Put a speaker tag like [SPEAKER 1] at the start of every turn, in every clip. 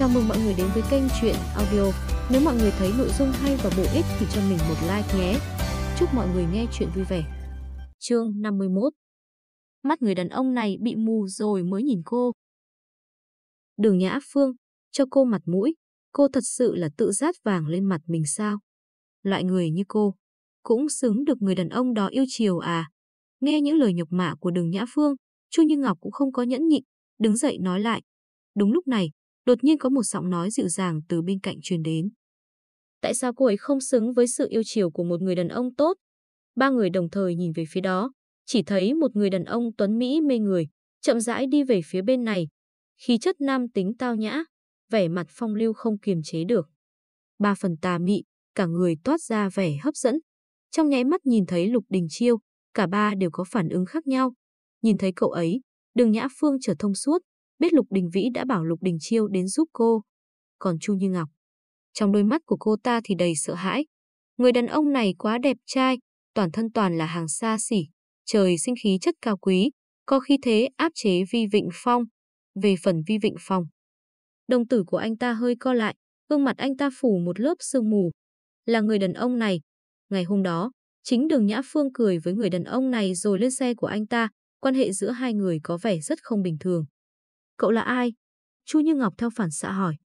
[SPEAKER 1] Chào mừng mọi người đến với kênh Chuyện Audio. Nếu mọi người thấy nội dung hay và bổ ích thì cho mình một like nhé. Chúc mọi người nghe chuyện vui vẻ. Chương 51 Mắt người đàn ông này bị mù rồi mới nhìn cô. Đường Nhã Phương, cho cô mặt mũi, cô thật sự là tự rát vàng lên mặt mình sao? Loại người như cô, cũng xứng được người đàn ông đó yêu chiều à? Nghe những lời nhục mạ của đường Nhã Phương, Chu Như Ngọc cũng không có nhẫn nhịn, đứng dậy nói lại. Đúng lúc này, đột nhiên có một giọng nói dịu dàng từ bên cạnh truyền đến. Tại sao cô ấy không xứng với sự yêu chiều của một người đàn ông tốt? Ba người đồng thời nhìn về phía đó, chỉ thấy một người đàn ông tuấn Mỹ mê người, chậm rãi đi về phía bên này. Khí chất nam tính tao nhã, vẻ mặt phong lưu không kiềm chế được. Ba phần tà mị, cả người toát ra vẻ hấp dẫn. Trong nháy mắt nhìn thấy Lục Đình Chiêu, cả ba đều có phản ứng khác nhau. Nhìn thấy cậu ấy, đường Nhã Phương trở thông suốt, biết Lục Đình Vĩ đã bảo Lục Đình Chiêu đến giúp cô. Còn Chu Như Ngọc, trong đôi mắt của cô ta thì đầy sợ hãi. Người đàn ông này quá đẹp trai, toàn thân toàn là hàng xa xỉ, trời sinh khí chất cao quý, có khi thế áp chế Vi Vịnh Phong. Về phần Vi Vịnh Phong, đồng tử của anh ta hơi co lại, gương mặt anh ta phủ một lớp sương mù. Là người đàn ông này. Ngày hôm đó, chính đường Nhã Phương cười với người đàn ông này rồi lên xe của anh ta, quan hệ giữa hai người có vẻ rất không bình thường. Cậu là ai? Chu Như Ngọc theo phản xạ hỏi.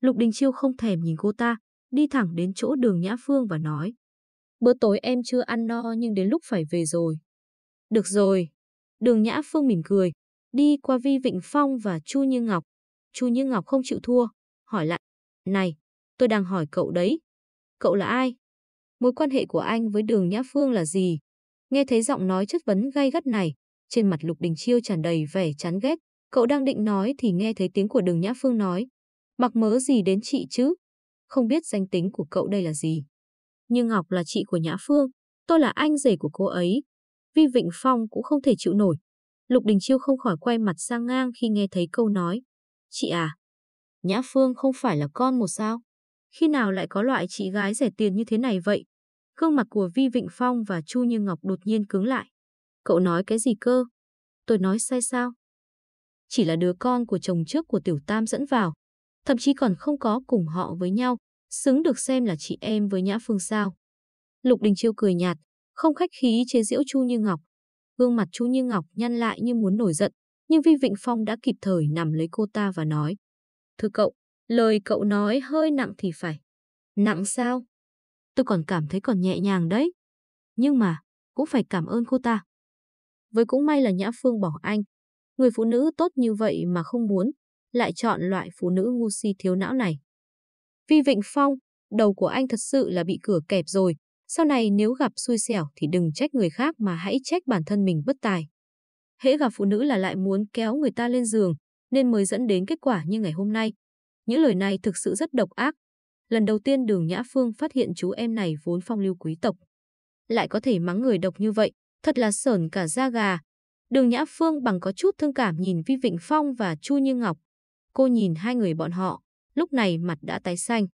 [SPEAKER 1] Lục Đình Chiêu không thèm nhìn cô ta, đi thẳng đến chỗ đường Nhã Phương và nói. Bữa tối em chưa ăn no nhưng đến lúc phải về rồi. Được rồi. Đường Nhã Phương mỉm cười, đi qua Vi Vịnh Phong và Chu Như Ngọc. Chu Như Ngọc không chịu thua, hỏi lại. Này, tôi đang hỏi cậu đấy. Cậu là ai? Mối quan hệ của anh với đường Nhã Phương là gì? Nghe thấy giọng nói chất vấn gay gắt này, trên mặt Lục Đình Chiêu tràn đầy vẻ chán ghét, Cậu đang định nói thì nghe thấy tiếng của đường Nhã Phương nói. Mặc mớ gì đến chị chứ? Không biết danh tính của cậu đây là gì. Nhưng Ngọc là chị của Nhã Phương, tôi là anh rể của cô ấy. Vi Vịnh Phong cũng không thể chịu nổi. Lục Đình Chiêu không khỏi quay mặt sang ngang khi nghe thấy câu nói. Chị à, Nhã Phương không phải là con một sao? Khi nào lại có loại chị gái rẻ tiền như thế này vậy? Gương mặt của Vi Vịnh Phong và Chu Như Ngọc đột nhiên cứng lại. Cậu nói cái gì cơ? Tôi nói sai sao? Chỉ là đứa con của chồng trước của Tiểu Tam dẫn vào, thậm chí còn không có cùng họ với nhau, xứng được xem là chị em với Nhã Phương sao. Lục Đình Chiêu cười nhạt, không khách khí chế giễu Chu Như Ngọc. Gương mặt Chu Như Ngọc nhăn lại như muốn nổi giận, nhưng Vi Vịnh Phong đã kịp thời nằm lấy cô ta và nói. Thưa cậu, lời cậu nói hơi nặng thì phải. Nặng sao? Tôi còn cảm thấy còn nhẹ nhàng đấy. Nhưng mà, cũng phải cảm ơn cô ta. Với cũng may là Nhã Phương bỏ anh, Người phụ nữ tốt như vậy mà không muốn, lại chọn loại phụ nữ ngu si thiếu não này. Vi Vịnh Phong, đầu của anh thật sự là bị cửa kẹp rồi. Sau này nếu gặp xui xẻo thì đừng trách người khác mà hãy trách bản thân mình bất tài. Hễ gặp phụ nữ là lại muốn kéo người ta lên giường, nên mới dẫn đến kết quả như ngày hôm nay. Những lời này thực sự rất độc ác. Lần đầu tiên đường Nhã Phương phát hiện chú em này vốn phong lưu quý tộc. Lại có thể mắng người độc như vậy, thật là sởn cả da gà, Đường Nhã Phương bằng có chút thương cảm nhìn Vi Vịnh Phong và Chu Như Ngọc. Cô nhìn hai người bọn họ, lúc này mặt đã tái xanh.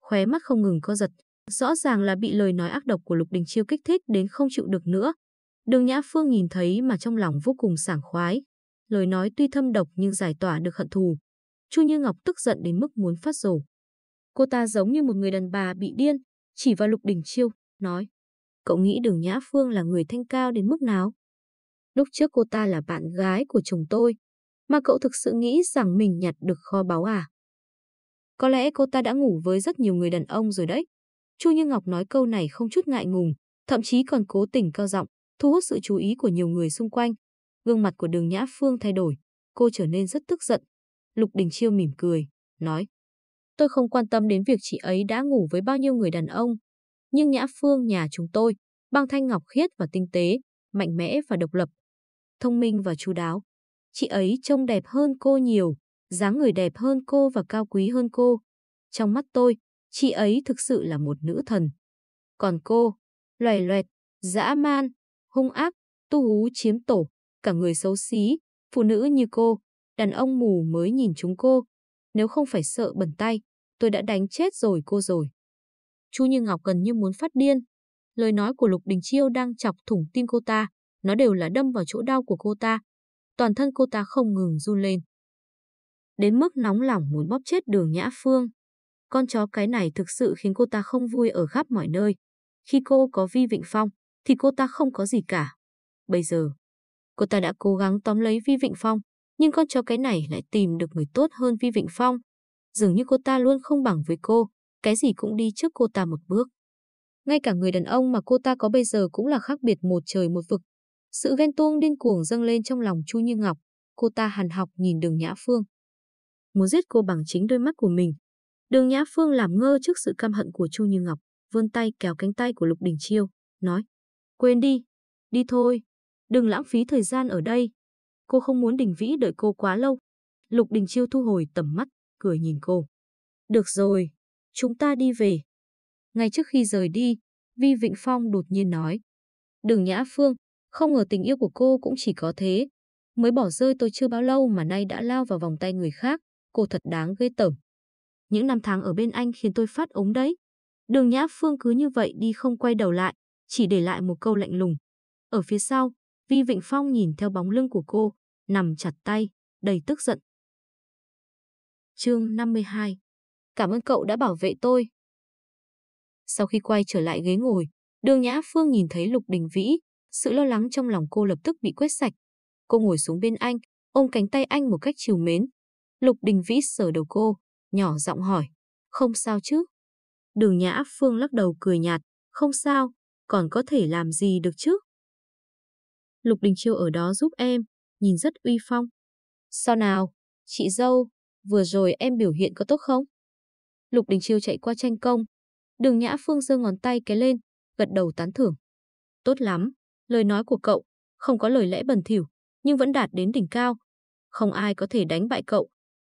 [SPEAKER 1] Khóe mắt không ngừng co giật, rõ ràng là bị lời nói ác độc của Lục Đình Chiêu kích thích đến không chịu được nữa. Đường Nhã Phương nhìn thấy mà trong lòng vô cùng sảng khoái. Lời nói tuy thâm độc nhưng giải tỏa được hận thù. Chu Như Ngọc tức giận đến mức muốn phát rồ. Cô ta giống như một người đàn bà bị điên, chỉ vào Lục Đình Chiêu, nói. Cậu nghĩ đường Nhã Phương là người thanh cao đến mức nào? Lúc trước cô ta là bạn gái của chồng tôi, mà cậu thực sự nghĩ rằng mình nhặt được kho báu à? Có lẽ cô ta đã ngủ với rất nhiều người đàn ông rồi đấy. Chu Như Ngọc nói câu này không chút ngại ngùng, thậm chí còn cố tình cao giọng, thu hút sự chú ý của nhiều người xung quanh. Gương mặt của đường Nhã Phương thay đổi, cô trở nên rất tức giận. Lục Đình Chiêu mỉm cười, nói. Tôi không quan tâm đến việc chị ấy đã ngủ với bao nhiêu người đàn ông. Nhưng Nhã Phương nhà chúng tôi, băng thanh ngọc khiết và tinh tế, mạnh mẽ và độc lập, thông minh và chu đáo. Chị ấy trông đẹp hơn cô nhiều, dáng người đẹp hơn cô và cao quý hơn cô. Trong mắt tôi, chị ấy thực sự là một nữ thần. Còn cô, loè loẹt, dã man, hung ác, tu hú chiếm tổ, cả người xấu xí, phụ nữ như cô, đàn ông mù mới nhìn chúng cô. Nếu không phải sợ bẩn tay, tôi đã đánh chết rồi cô rồi. Chu Như Ngọc gần như muốn phát điên. Lời nói của Lục Đình Chiêu đang chọc thủng tim cô ta nó đều là đâm vào chỗ đau của cô ta. Toàn thân cô ta không ngừng run lên. đến mức nóng lòng muốn bóp chết đường Nhã Phương. Con chó cái này thực sự khiến cô ta không vui ở khắp mọi nơi. Khi cô có Vi Vịnh Phong, thì cô ta không có gì cả. Bây giờ, cô ta đã cố gắng tóm lấy Vi Vịnh Phong, nhưng con chó cái này lại tìm được người tốt hơn Vi Vịnh Phong. Dường như cô ta luôn không bằng với cô, cái gì cũng đi trước cô ta một bước. Ngay cả người đàn ông mà cô ta có bây giờ cũng là khác biệt một trời một vực. Sự ghen tuông điên cuồng dâng lên trong lòng Chu Như Ngọc, cô ta hằn học nhìn đường Nhã Phương. Muốn giết cô bằng chính đôi mắt của mình. Đường Nhã Phương làm ngơ trước sự căm hận của Chu Như Ngọc, vươn tay kéo cánh tay của Lục Đình Chiêu, nói, quên đi, đi thôi, đừng lãng phí thời gian ở đây. Cô không muốn Đình Vĩ đợi cô quá lâu. Lục Đình Chiêu thu hồi tầm mắt, cười nhìn cô. Được rồi, chúng ta đi về. Ngay trước khi rời đi, Vi Vịnh Phong đột nhiên nói. Đường Nhã Phương, không ngờ tình yêu của cô cũng chỉ có thế. Mới bỏ rơi tôi chưa bao lâu mà nay đã lao vào vòng tay người khác, cô thật đáng ghê tởm. Những năm tháng ở bên anh khiến tôi phát ống đấy. Đường Nhã Phương cứ như vậy đi không quay đầu lại, chỉ để lại một câu lạnh lùng. Ở phía sau, Vi Vịnh Phong nhìn theo bóng lưng của cô, nằm chặt tay, đầy tức giận. Chương 52 Cảm ơn cậu đã bảo vệ tôi. Sau khi quay trở lại ghế ngồi, đường Nhã Phương nhìn thấy Lục Đình Vĩ, sự lo lắng trong lòng cô lập tức bị quét sạch. Cô ngồi xuống bên anh, ôm cánh tay anh một cách chiều mến. Lục Đình Vĩ sờ đầu cô, nhỏ giọng hỏi, không sao chứ? Đường Nhã Phương lắc đầu cười nhạt, không sao, còn có thể làm gì được chứ? Lục Đình Chiêu ở đó giúp em, nhìn rất uy phong. Sao nào, chị dâu, vừa rồi em biểu hiện có tốt không? Lục Đình Chiêu chạy qua tranh công. Đường Nhã Phương giơ ngón tay cái lên, gật đầu tán thưởng. Tốt lắm, lời nói của cậu, không có lời lẽ bẩn thỉu, nhưng vẫn đạt đến đỉnh cao. Không ai có thể đánh bại cậu.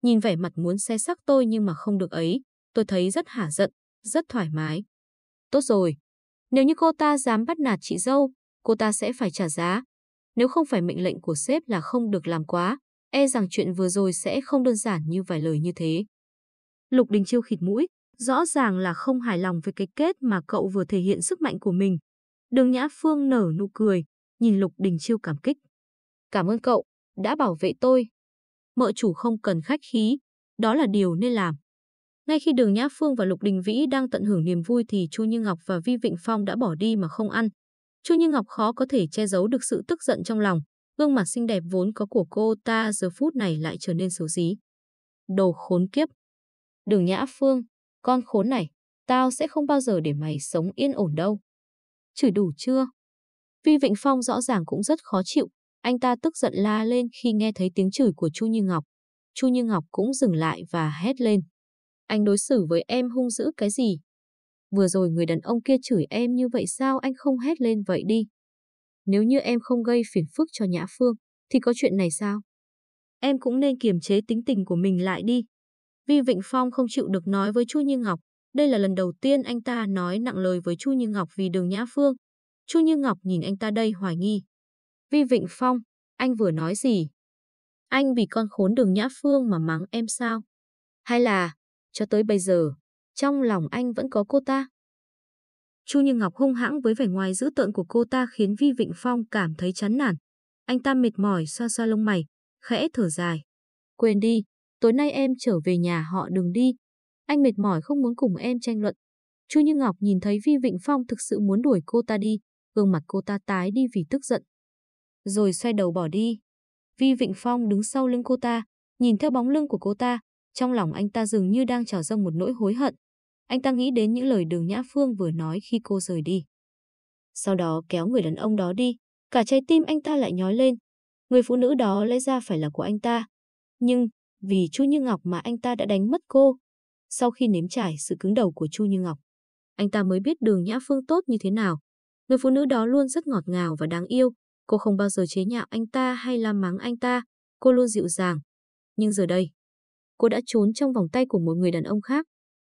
[SPEAKER 1] Nhìn vẻ mặt muốn xe sắc tôi nhưng mà không được ấy, tôi thấy rất hả giận, rất thoải mái. Tốt rồi, nếu như cô ta dám bắt nạt chị dâu, cô ta sẽ phải trả giá. Nếu không phải mệnh lệnh của sếp là không được làm quá, e rằng chuyện vừa rồi sẽ không đơn giản như vài lời như thế. Lục Đình Chiêu khịt mũi, rõ ràng là không hài lòng với cái kết mà cậu vừa thể hiện sức mạnh của mình. Đường Nhã Phương nở nụ cười, nhìn Lục Đình Chiêu cảm kích. Cảm ơn cậu, đã bảo vệ tôi. Mợ chủ không cần khách khí, đó là điều nên làm. Ngay khi Đường Nhã Phương và Lục Đình Vĩ đang tận hưởng niềm vui thì Chu Như Ngọc và Vi Vịnh Phong đã bỏ đi mà không ăn. Chu Như Ngọc khó có thể che giấu được sự tức giận trong lòng, gương mặt xinh đẹp vốn có của cô ta giờ phút này lại trở nên xấu xí. Đồ khốn kiếp. Đường Nhã Phương, con khốn này, tao sẽ không bao giờ để mày sống yên ổn đâu. Chửi đủ chưa? Vi Vịnh Phong rõ ràng cũng rất khó chịu, anh ta tức giận la lên khi nghe thấy tiếng chửi của Chu Như Ngọc. Chu Như Ngọc cũng dừng lại và hét lên. Anh đối xử với em hung dữ cái gì? Vừa rồi người đàn ông kia chửi em như vậy sao anh không hét lên vậy đi? Nếu như em không gây phiền phức cho Nhã Phương, thì có chuyện này sao? Em cũng nên kiềm chế tính tình của mình lại đi. Vi Vịnh Phong không chịu được nói với Chu Như Ngọc. Đây là lần đầu tiên anh ta nói nặng lời với Chu Như Ngọc vì đường Nhã Phương. Chu Như Ngọc nhìn anh ta đây hoài nghi. Vi Vịnh Phong, anh vừa nói gì? Anh vì con khốn đường Nhã Phương mà mắng em sao? Hay là, cho tới bây giờ, trong lòng anh vẫn có cô ta? Chu Như Ngọc hung hãng với vẻ ngoài dữ tợn của cô ta khiến Vi Vịnh Phong cảm thấy chán nản. Anh ta mệt mỏi xoa xoa lông mày, khẽ thở dài. Quên đi, tối nay em trở về nhà họ đừng đi. Anh mệt mỏi không muốn cùng em tranh luận. Chu Như Ngọc nhìn thấy Vi Vịnh Phong thực sự muốn đuổi cô ta đi, gương mặt cô ta tái đi vì tức giận. Rồi xoay đầu bỏ đi. Vi Vịnh Phong đứng sau lưng cô ta, nhìn theo bóng lưng của cô ta, trong lòng anh ta dường như đang trào dâng một nỗi hối hận. Anh ta nghĩ đến những lời đường Nhã Phương vừa nói khi cô rời đi. Sau đó kéo người đàn ông đó đi, cả trái tim anh ta lại nhói lên. Người phụ nữ đó lẽ ra phải là của anh ta. Nhưng, vì Chu Như Ngọc mà anh ta đã đánh mất cô. Sau khi nếm trải sự cứng đầu của Chu Như Ngọc, anh ta mới biết đường Nhã Phương tốt như thế nào. Người phụ nữ đó luôn rất ngọt ngào và đáng yêu. Cô không bao giờ chế nhạo anh ta hay la mắng anh ta. Cô luôn dịu dàng. Nhưng giờ đây, cô đã trốn trong vòng tay của một người đàn ông khác.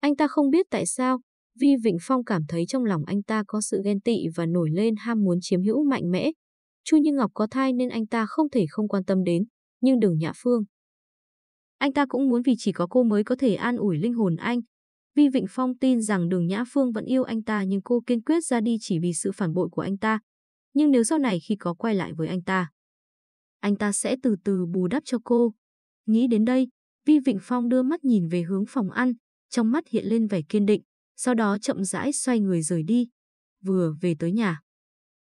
[SPEAKER 1] Anh ta không biết tại sao, Vi Vịnh Phong cảm thấy trong lòng anh ta có sự ghen tị và nổi lên ham muốn chiếm hữu mạnh mẽ. Chu Như Ngọc có thai nên anh ta không thể không quan tâm đến, nhưng đường Nhã Phương. Anh ta cũng muốn vì chỉ có cô mới có thể an ủi linh hồn anh. Vi Vịnh Phong tin rằng đường Nhã Phương vẫn yêu anh ta nhưng cô kiên quyết ra đi chỉ vì sự phản bội của anh ta. Nhưng nếu sau này khi có quay lại với anh ta, anh ta sẽ từ từ bù đắp cho cô. Nghĩ đến đây, Vi Vịnh Phong đưa mắt nhìn về hướng phòng ăn, trong mắt hiện lên vẻ kiên định, sau đó chậm rãi xoay người rời đi. Vừa về tới nhà,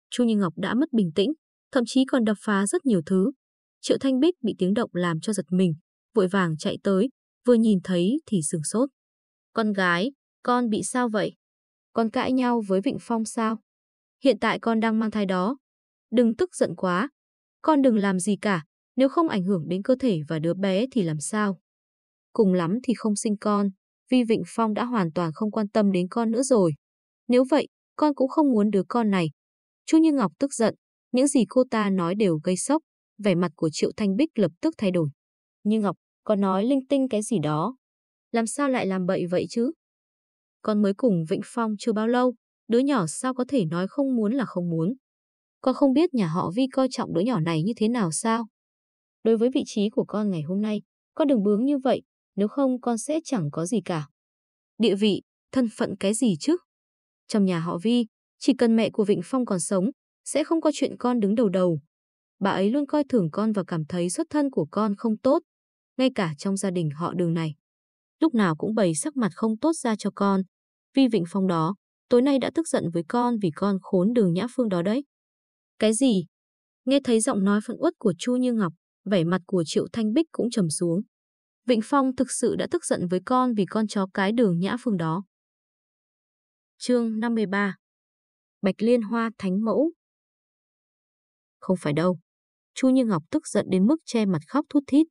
[SPEAKER 1] Chu Như Ngọc đã mất bình tĩnh, thậm chí còn đập phá rất nhiều thứ. Triệu Thanh Bích bị tiếng động làm cho giật mình, vội vàng chạy tới, vừa nhìn thấy thì sửng sốt. Con gái, con bị sao vậy? Con cãi nhau với Vịnh Phong sao? Hiện tại con đang mang thai đó. Đừng tức giận quá. Con đừng làm gì cả, nếu không ảnh hưởng đến cơ thể và đứa bé thì làm sao? Cùng lắm thì không sinh con, vì Vịnh Phong đã hoàn toàn không quan tâm đến con nữa rồi. Nếu vậy, con cũng không muốn đứa con này. Chu Như Ngọc tức giận, những gì cô ta nói đều gây sốc, vẻ mặt của Triệu Thanh Bích lập tức thay đổi. Như Ngọc, con nói linh tinh cái gì đó. Làm sao lại làm bậy vậy chứ? Con mới cùng Vịnh Phong chưa bao lâu, đứa nhỏ sao có thể nói không muốn là không muốn. Con không biết nhà họ Vi coi trọng đứa nhỏ này như thế nào sao? Đối với vị trí của con ngày hôm nay, con đừng bướng như vậy, nếu không con sẽ chẳng có gì cả. Địa vị, thân phận cái gì chứ? Trong nhà họ Vi, chỉ cần mẹ của Vịnh Phong còn sống, sẽ không có chuyện con đứng đầu đầu. Bà ấy luôn coi thường con và cảm thấy xuất thân của con không tốt, ngay cả trong gia đình họ đường này. Lúc nào cũng bày sắc mặt không tốt ra cho con. Vi Vịnh Phong đó, tối nay đã tức giận với con vì con khốn đường Nhã Phương đó đấy. Cái gì? Nghe thấy giọng nói phẫn uất của Chu Như Ngọc, vẻ mặt của Triệu Thanh Bích cũng trầm xuống. Vịnh Phong thực sự đã tức giận với con vì con chó cái đường Nhã Phương đó. Chương 53 Bạch Liên Hoa Thánh Mẫu Không phải đâu. Chu Như Ngọc tức giận đến mức che mặt khóc thút thít.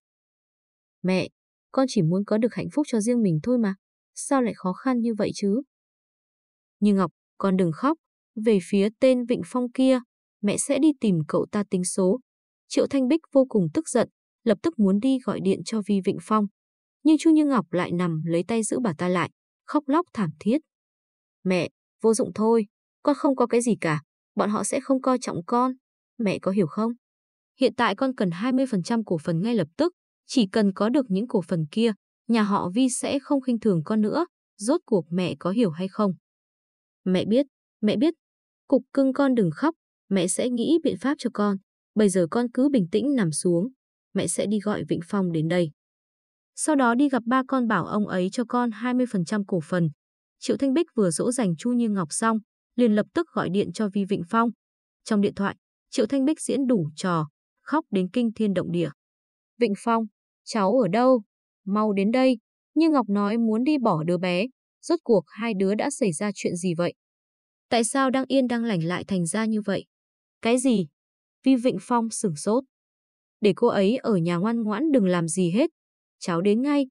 [SPEAKER 1] Mẹ, con chỉ muốn có được hạnh phúc cho riêng mình thôi mà. Sao lại khó khăn như vậy chứ? Như Ngọc, con đừng khóc. Về phía tên Vịnh Phong kia, mẹ sẽ đi tìm cậu ta tính số. Triệu Thanh Bích vô cùng tức giận, lập tức muốn đi gọi điện cho Vi Vịnh Phong. Nhưng Chu Như Ngọc lại nằm lấy tay giữ bà ta lại, khóc lóc thảm thiết. Mẹ, vô dụng thôi, con không có cái gì cả, bọn họ sẽ không coi trọng con. Mẹ có hiểu không? Hiện tại con cần 20% cổ phần ngay lập tức, chỉ cần có được những cổ phần kia, nhà họ Vi sẽ không khinh thường con nữa. Rốt cuộc mẹ có hiểu hay không? Mẹ biết, mẹ biết. Cục cưng con đừng khóc, mẹ sẽ nghĩ biện pháp cho con. Bây giờ con cứ bình tĩnh nằm xuống, mẹ sẽ đi gọi Vịnh Phong đến đây. Sau đó đi gặp ba con bảo ông ấy cho con 20% cổ phần. Triệu Thanh Bích vừa dỗ dành Chu Như Ngọc xong, liền lập tức gọi điện cho Vi Vịnh Phong. Trong điện thoại, Triệu Thanh Bích diễn đủ trò, khóc đến kinh thiên động địa. Vịnh Phong, cháu ở đâu? Mau đến đây. Như Ngọc nói muốn đi bỏ đứa bé. Rốt cuộc hai đứa đã xảy ra chuyện gì vậy? Tại sao đang yên đang lành lại thành ra như vậy? Cái gì? Vi Vịnh Phong sửng sốt. Để cô ấy ở nhà ngoan ngoãn đừng làm gì hết. Cháu đến ngay.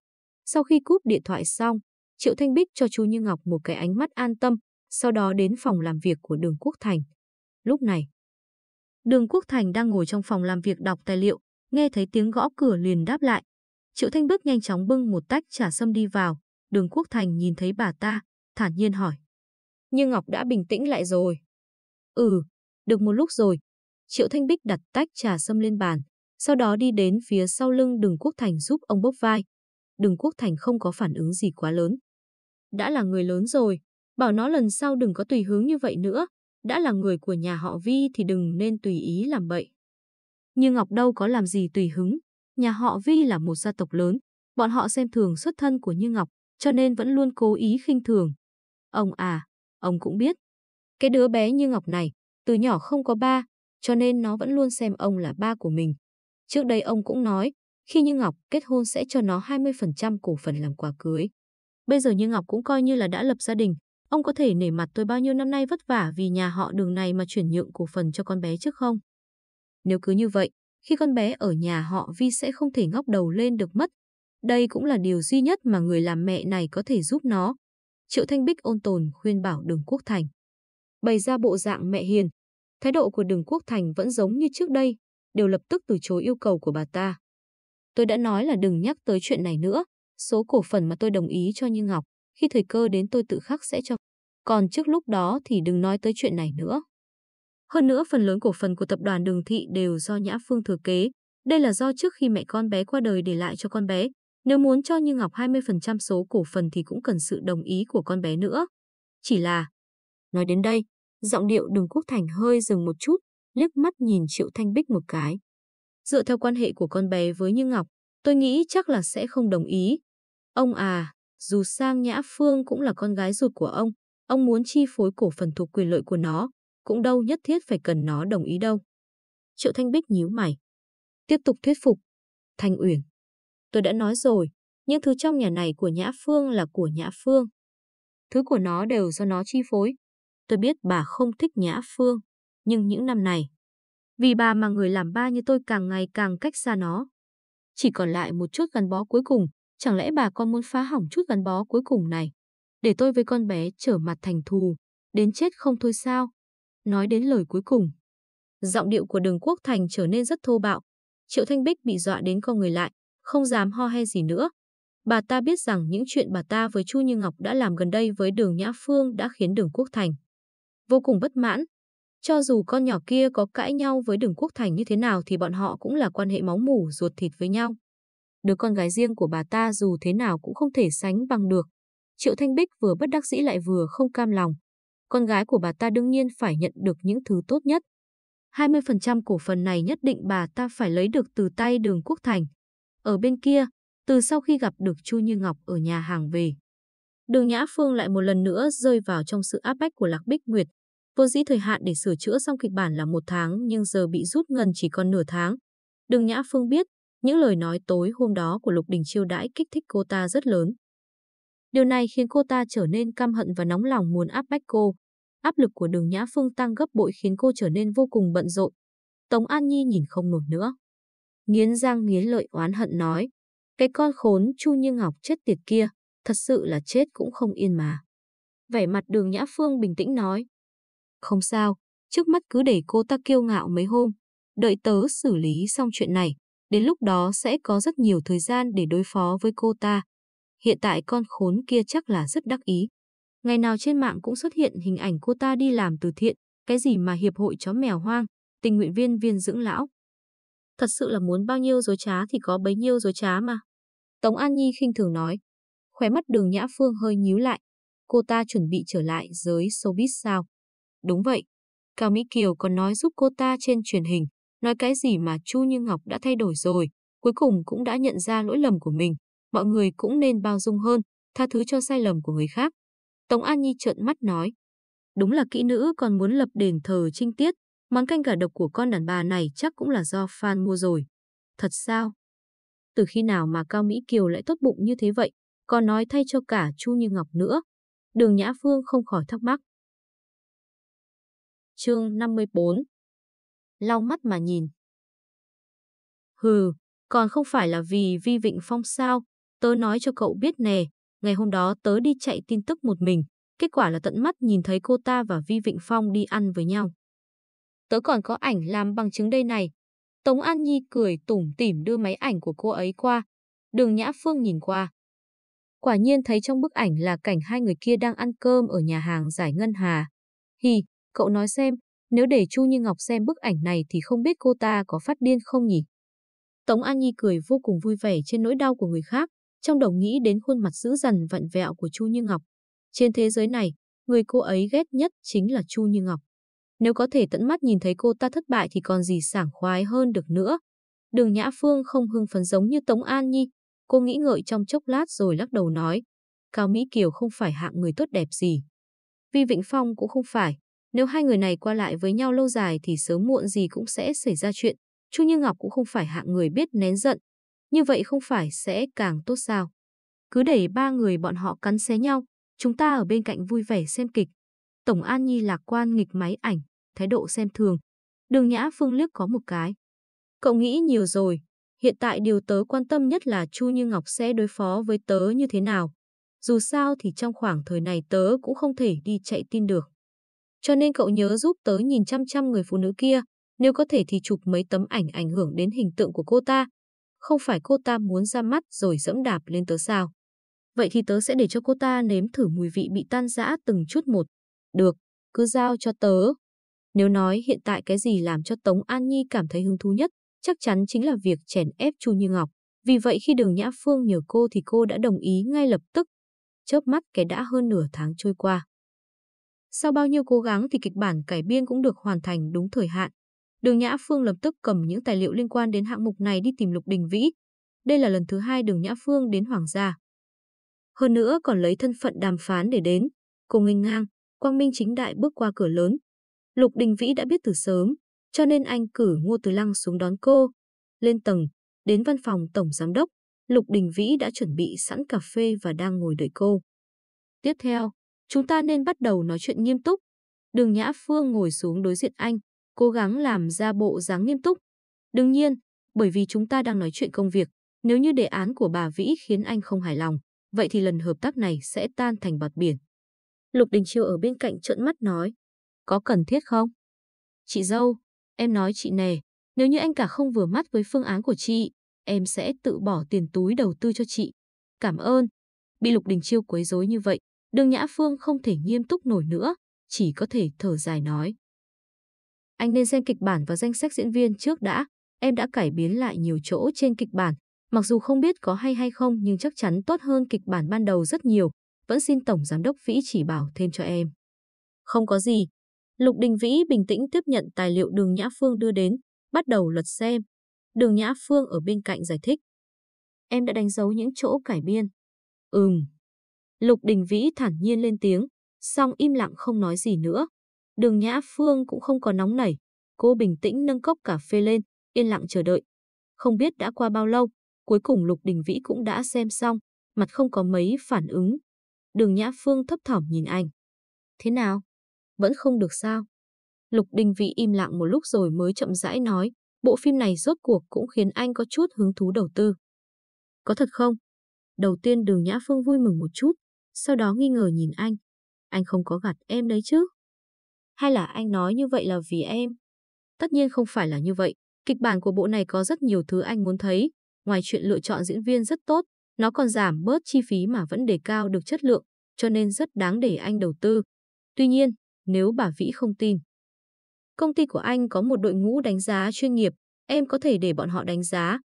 [SPEAKER 1] Sau khi cúp điện thoại xong, Triệu Thanh Bích cho chú Như Ngọc một cái ánh mắt an tâm, sau đó đến phòng làm việc của Đường Quốc Thành. Lúc này, Đường Quốc Thành đang ngồi trong phòng làm việc đọc tài liệu, nghe thấy tiếng gõ cửa liền đáp lại. Triệu Thanh Bích nhanh chóng bưng một tách trà sâm đi vào, Đường Quốc Thành nhìn thấy bà ta, thản nhiên hỏi. Như Ngọc đã bình tĩnh lại rồi. Ừ, được một lúc rồi. Triệu Thanh Bích đặt tách trà sâm lên bàn, sau đó đi đến phía sau lưng Đường Quốc Thành giúp ông bốc vai. Đường Quốc Thành không có phản ứng gì quá lớn. Đã là người lớn rồi, bảo nó lần sau đừng có tùy hướng như vậy nữa. Đã là người của nhà họ Vi thì đừng nên tùy ý làm bậy. Nhưng Ngọc đâu có làm gì tùy hứng. Nhà họ Vi là một gia tộc lớn. Bọn họ xem thường xuất thân của Như Ngọc, cho nên vẫn luôn cố ý khinh thường. Ông à, ông cũng biết. Cái đứa bé Như Ngọc này, từ nhỏ không có ba, cho nên nó vẫn luôn xem ông là ba của mình. Trước đây ông cũng nói, khi Như Ngọc kết hôn sẽ cho nó 20% cổ phần làm quà cưới. Bây giờ Như Ngọc cũng coi như là đã lập gia đình, ông có thể nể mặt tôi bao nhiêu năm nay vất vả vì nhà họ đường này mà chuyển nhượng cổ phần cho con bé trước không? Nếu cứ như vậy, khi con bé ở nhà họ Vi sẽ không thể ngóc đầu lên được mất. Đây cũng là điều duy nhất mà người làm mẹ này có thể giúp nó. Triệu Thanh Bích ôn tồn khuyên bảo đường Quốc Thành. Bày ra bộ dạng mẹ hiền, thái độ của đường Quốc Thành vẫn giống như trước đây, đều lập tức từ chối yêu cầu của bà ta. Tôi đã nói là đừng nhắc tới chuyện này nữa, số cổ phần mà tôi đồng ý cho Như Ngọc, khi thời cơ đến tôi tự khắc sẽ cho. Còn trước lúc đó thì đừng nói tới chuyện này nữa. Hơn nữa phần lớn cổ phần của tập đoàn Đường Thị đều do Nhã Phương thừa kế. Đây là do trước khi mẹ con bé qua đời để lại cho con bé. Nếu muốn cho Như Ngọc 20% số cổ phần thì cũng cần sự đồng ý của con bé nữa. Chỉ là... Nói đến đây, giọng điệu Đường Quốc Thành hơi dừng một chút, liếc mắt nhìn Triệu Thanh Bích một cái. Dựa theo quan hệ của con bé với Như Ngọc, Tôi nghĩ chắc là sẽ không đồng ý. Ông à, dù Sang Nhã Phương cũng là con gái ruột của ông, ông muốn chi phối cổ phần thuộc quyền lợi của nó, cũng đâu nhất thiết phải cần nó đồng ý đâu. Triệu Thanh Bích nhíu mày. Tiếp tục thuyết phục. Thanh Uyển. Tôi đã nói rồi, những thứ trong nhà này của Nhã Phương là của Nhã Phương. Thứ của nó đều do nó chi phối. Tôi biết bà không thích Nhã Phương, nhưng những năm này, vì bà mà người làm ba như tôi càng ngày càng cách xa nó. Chỉ còn lại một chút gắn bó cuối cùng, chẳng lẽ bà con muốn phá hỏng chút gắn bó cuối cùng này? Để tôi với con bé trở mặt thành thù, đến chết không thôi sao? Nói đến lời cuối cùng. Giọng điệu của đường Quốc Thành trở nên rất thô bạo. Triệu Thanh Bích bị dọa đến co người lại, không dám ho he gì nữa. Bà ta biết rằng những chuyện bà ta với Chu Như Ngọc đã làm gần đây với đường Nhã Phương đã khiến đường Quốc Thành vô cùng bất mãn. Cho dù con nhỏ kia có cãi nhau với đường Quốc Thành như thế nào thì bọn họ cũng là quan hệ máu mủ ruột thịt với nhau. Đứa con gái riêng của bà ta dù thế nào cũng không thể sánh bằng được. Triệu Thanh Bích vừa bất đắc dĩ lại vừa không cam lòng. Con gái của bà ta đương nhiên phải nhận được những thứ tốt nhất. 20% cổ phần này nhất định bà ta phải lấy được từ tay đường Quốc Thành. Ở bên kia, từ sau khi gặp được Chu Như Ngọc ở nhà hàng về. Đường Nhã Phương lại một lần nữa rơi vào trong sự áp bách của Lạc Bích Nguyệt. Vô dĩ thời hạn để sửa chữa xong kịch bản là một tháng nhưng giờ bị rút ngần chỉ còn nửa tháng. Đường Nhã Phương biết những lời nói tối hôm đó của Lục Đình Chiêu đãi kích thích cô ta rất lớn. Điều này khiến cô ta trở nên căm hận và nóng lòng muốn áp bách cô. Áp lực của đường Nhã Phương tăng gấp bội khiến cô trở nên vô cùng bận rộn. Tống An Nhi nhìn không nổi nữa. Nghiến răng nghiến lợi oán hận nói. Cái con khốn Chu Như Ngọc chết tiệt kia, thật sự là chết cũng không yên mà. Vẻ mặt đường Nhã Phương bình tĩnh nói. Không sao, trước mắt cứ để cô ta kiêu ngạo mấy hôm, đợi tớ xử lý xong chuyện này, đến lúc đó sẽ có rất nhiều thời gian để đối phó với cô ta. Hiện tại con khốn kia chắc là rất đắc ý. Ngày nào trên mạng cũng xuất hiện hình ảnh cô ta đi làm từ thiện, cái gì mà hiệp hội chó mèo hoang, tình nguyện viên viên dưỡng lão. Thật sự là muốn bao nhiêu dối trá thì có bấy nhiêu dối trá mà. Tống An Nhi khinh thường nói. Khóe mắt đường Nhã Phương hơi nhíu lại. Cô ta chuẩn bị trở lại giới showbiz sao? Đúng vậy. Cao Mỹ Kiều còn nói giúp cô ta trên truyền hình. Nói cái gì mà Chu Như Ngọc đã thay đổi rồi. Cuối cùng cũng đã nhận ra lỗi lầm của mình. Mọi người cũng nên bao dung hơn, tha thứ cho sai lầm của người khác. Tống An Nhi trợn mắt nói. Đúng là kỹ nữ còn muốn lập đền thờ trinh tiết. Món canh gà độc của con đàn bà này chắc cũng là do fan mua rồi. Thật sao? Từ khi nào mà Cao Mỹ Kiều lại tốt bụng như thế vậy? Còn nói thay cho cả Chu Như Ngọc nữa. Đường Nhã Phương không khỏi thắc mắc. chương 54 Lau mắt mà nhìn. Hừ, còn không phải là vì Vi Vịnh Phong sao? Tớ nói cho cậu biết nè, ngày hôm đó tớ đi chạy tin tức một mình. Kết quả là tận mắt nhìn thấy cô ta và Vi Vịnh Phong đi ăn với nhau. Tớ còn có ảnh làm bằng chứng đây này. Tống An Nhi cười tủm tỉm đưa máy ảnh của cô ấy qua. Đường Nhã Phương nhìn qua. Quả nhiên thấy trong bức ảnh là cảnh hai người kia đang ăn cơm ở nhà hàng giải ngân hà. Hi, cậu nói xem, nếu để Chu Như Ngọc xem bức ảnh này thì không biết cô ta có phát điên không nhỉ? Tống An Nhi cười vô cùng vui vẻ trên nỗi đau của người khác, trong đầu nghĩ đến khuôn mặt dữ dằn vặn vẹo của Chu Như Ngọc. Trên thế giới này, người cô ấy ghét nhất chính là Chu Như Ngọc. Nếu có thể tận mắt nhìn thấy cô ta thất bại thì còn gì sảng khoái hơn được nữa. Đường Nhã Phương không hưng phấn giống như Tống An Nhi. Cô nghĩ ngợi trong chốc lát rồi lắc đầu nói. Cao Mỹ Kiều không phải hạng người tốt đẹp gì. Vi Vịnh Phong cũng không phải. Nếu hai người này qua lại với nhau lâu dài thì sớm muộn gì cũng sẽ xảy ra chuyện. Chu Như Ngọc cũng không phải hạng người biết nén giận. Như vậy không phải sẽ càng tốt sao. Cứ để ba người bọn họ cắn xé nhau, chúng ta ở bên cạnh vui vẻ xem kịch. Tổng An Nhi lạc quan nghịch máy ảnh, thái độ xem thường. Đường Nhã Phương liếc có một cái. Cậu nghĩ nhiều rồi, hiện tại điều tớ quan tâm nhất là Chu Như Ngọc sẽ đối phó với tớ như thế nào. Dù sao thì trong khoảng thời này tớ cũng không thể đi chạy tin được. Cho nên cậu nhớ giúp tớ nhìn chăm chăm người phụ nữ kia, nếu có thể thì chụp mấy tấm ảnh ảnh hưởng đến hình tượng của cô ta. Không phải cô ta muốn ra mắt rồi dẫm đạp lên tớ sao. Vậy thì tớ sẽ để cho cô ta nếm thử mùi vị bị tan rã từng chút một. Được, cứ giao cho tớ. Nếu nói hiện tại cái gì làm cho Tống An Nhi cảm thấy hứng thú nhất, chắc chắn chính là việc chèn ép Chu Như Ngọc. Vì vậy khi Đường Nhã Phương nhờ cô thì cô đã đồng ý ngay lập tức. Chớp mắt cái đã hơn nửa tháng trôi qua. Sau bao nhiêu cố gắng thì kịch bản cải biên cũng được hoàn thành đúng thời hạn. Đường Nhã Phương lập tức cầm những tài liệu liên quan đến hạng mục này đi tìm Lục Đình Vĩ. Đây là lần thứ hai Đường Nhã Phương đến Hoàng gia. Hơn nữa còn lấy thân phận đàm phán để đến. Cô nghênh ngang, quang minh chính đại bước qua cửa lớn. Lục Đình Vĩ đã biết từ sớm, cho nên anh cử Ngô Từ Lăng xuống đón cô. Lên tầng, đến văn phòng tổng giám đốc, Lục Đình Vĩ đã chuẩn bị sẵn cà phê và đang ngồi đợi cô. Tiếp theo, chúng ta nên bắt đầu nói chuyện nghiêm túc. Đường Nhã Phương ngồi xuống đối diện anh, cố gắng làm ra bộ dáng nghiêm túc. Đương nhiên, bởi vì chúng ta đang nói chuyện công việc, nếu như đề án của bà Vĩ khiến anh không hài lòng, vậy thì lần hợp tác này sẽ tan thành bọt biển. Lục Đình Chiêu ở bên cạnh trợn mắt nói, có cần thiết không? Chị dâu, em nói chị nè, nếu như anh cả không vừa mắt với phương án của chị, em sẽ tự bỏ tiền túi đầu tư cho chị. Cảm ơn. Bị Lục Đình Chiêu quấy rối như vậy, Đường Nhã Phương không thể nghiêm túc nổi nữa, chỉ có thể thở dài nói. Anh nên xem kịch bản và danh sách diễn viên trước đã, em đã cải biến lại nhiều chỗ trên kịch bản, mặc dù không biết có hay hay không nhưng chắc chắn tốt hơn kịch bản ban đầu rất nhiều, vẫn xin Tổng Giám đốc Vĩ chỉ bảo thêm cho em. Không có gì. Lục Đình Vĩ bình tĩnh tiếp nhận tài liệu đường Nhã Phương đưa đến, bắt đầu lật xem. Đường Nhã Phương ở bên cạnh giải thích. Em đã đánh dấu những chỗ cải biên. Ừm. Lục Đình Vĩ thản nhiên lên tiếng, xong im lặng không nói gì nữa. Đường Nhã Phương cũng không có nóng nảy. Cô bình tĩnh nâng cốc cà phê lên, yên lặng chờ đợi. Không biết đã qua bao lâu, cuối cùng Lục Đình Vĩ cũng đã xem xong, mặt không có mấy phản ứng. Đường Nhã Phương thấp thỏm nhìn anh. Thế nào? Vẫn không được sao? Lục Đình Vĩ im lặng một lúc rồi mới chậm rãi nói, bộ phim này rốt cuộc cũng khiến anh có chút hứng thú đầu tư. Có thật không? Đầu tiên đường Nhã Phương vui mừng một chút, sau đó nghi ngờ nhìn anh. Anh không có gạt em đấy chứ? Hay là anh nói như vậy là vì em? Tất nhiên không phải là như vậy. Kịch bản của bộ này có rất nhiều thứ anh muốn thấy. Ngoài chuyện lựa chọn diễn viên rất tốt, nó còn giảm bớt chi phí mà vẫn đề cao được chất lượng, cho nên rất đáng để anh đầu tư. Tuy nhiên, nếu bà Vĩ không tin. Công ty của anh có một đội ngũ đánh giá chuyên nghiệp, em có thể để bọn họ đánh giá.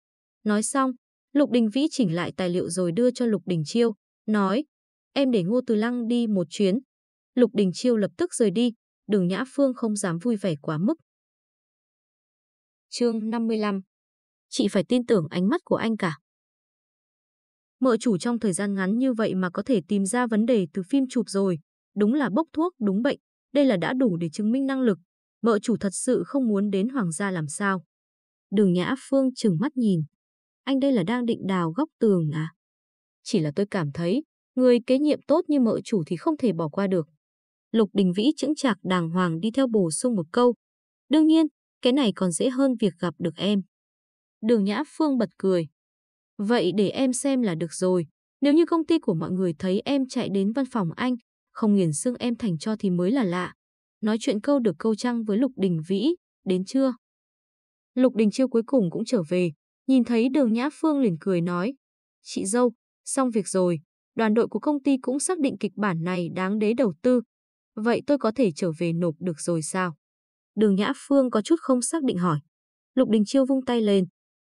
[SPEAKER 1] Nói xong, Lục Đình Vĩ chỉnh lại tài liệu rồi đưa cho Lục Đình Chiêu, nói, em để Ngô Từ Lăng đi một chuyến. Lục Đình Chiêu lập tức rời đi, đường Nhã Phương không dám vui vẻ quá mức. chương 55 Chị phải tin tưởng ánh mắt của anh cả. Mợ chủ trong thời gian ngắn như vậy mà có thể tìm ra vấn đề từ phim chụp rồi. Đúng là bốc thuốc, đúng bệnh. Đây là đã đủ để chứng minh năng lực. Mợ chủ thật sự không muốn đến hoàng gia làm sao. Đường Nhã Phương chừng mắt nhìn. Anh đây là đang định đào góc tường à? Chỉ là tôi cảm thấy, người kế nhiệm tốt như mợ chủ thì không thể bỏ qua được. Lục Đình Vĩ chững chạc đàng hoàng đi theo bổ sung một câu. Đương nhiên, cái này còn dễ hơn việc gặp được em. Đường Nhã Phương bật cười. Vậy để em xem là được rồi. Nếu như công ty của mọi người thấy em chạy đến văn phòng anh, không nghiền xương em thành cho thì mới là lạ. Nói chuyện câu được câu trăng với Lục Đình Vĩ, đến chưa? Lục Đình Chiêu cuối cùng cũng trở về, nhìn thấy đường Nhã Phương liền cười nói. Chị dâu, xong việc rồi, đoàn đội của công ty cũng xác định kịch bản này đáng đế đầu tư. Vậy tôi có thể trở về nộp được rồi sao? Đường Nhã Phương có chút không xác định hỏi. Lục Đình Chiêu vung tay lên.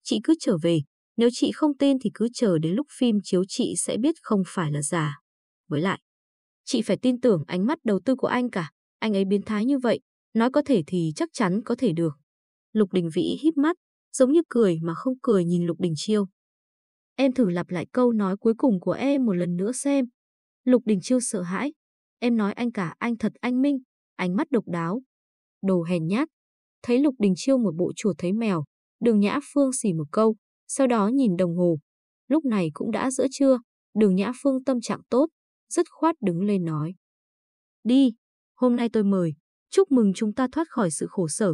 [SPEAKER 1] Chị cứ trở về, nếu chị không tin thì cứ chờ đến lúc phim chiếu chị sẽ biết không phải là giả. Với lại, chị phải tin tưởng ánh mắt đầu tư của anh cả. Anh ấy biến thái như vậy, nói có thể thì chắc chắn có thể được. Lục Đình Vĩ híp mắt, giống như cười mà không cười nhìn Lục Đình Chiêu. Em thử lặp lại câu nói cuối cùng của em một lần nữa xem. Lục Đình Chiêu sợ hãi. Em nói anh cả anh thật anh minh, ánh mắt độc đáo. Đồ hèn nhát. Thấy Lục Đình Chiêu một bộ chuột thấy mèo, đường Nhã Phương xỉ một câu, sau đó nhìn đồng hồ. Lúc này cũng đã giữa trưa, đường Nhã Phương tâm trạng tốt, dứt khoát đứng lên nói. Đi, hôm nay tôi mời, chúc mừng chúng ta thoát khỏi sự khổ sở.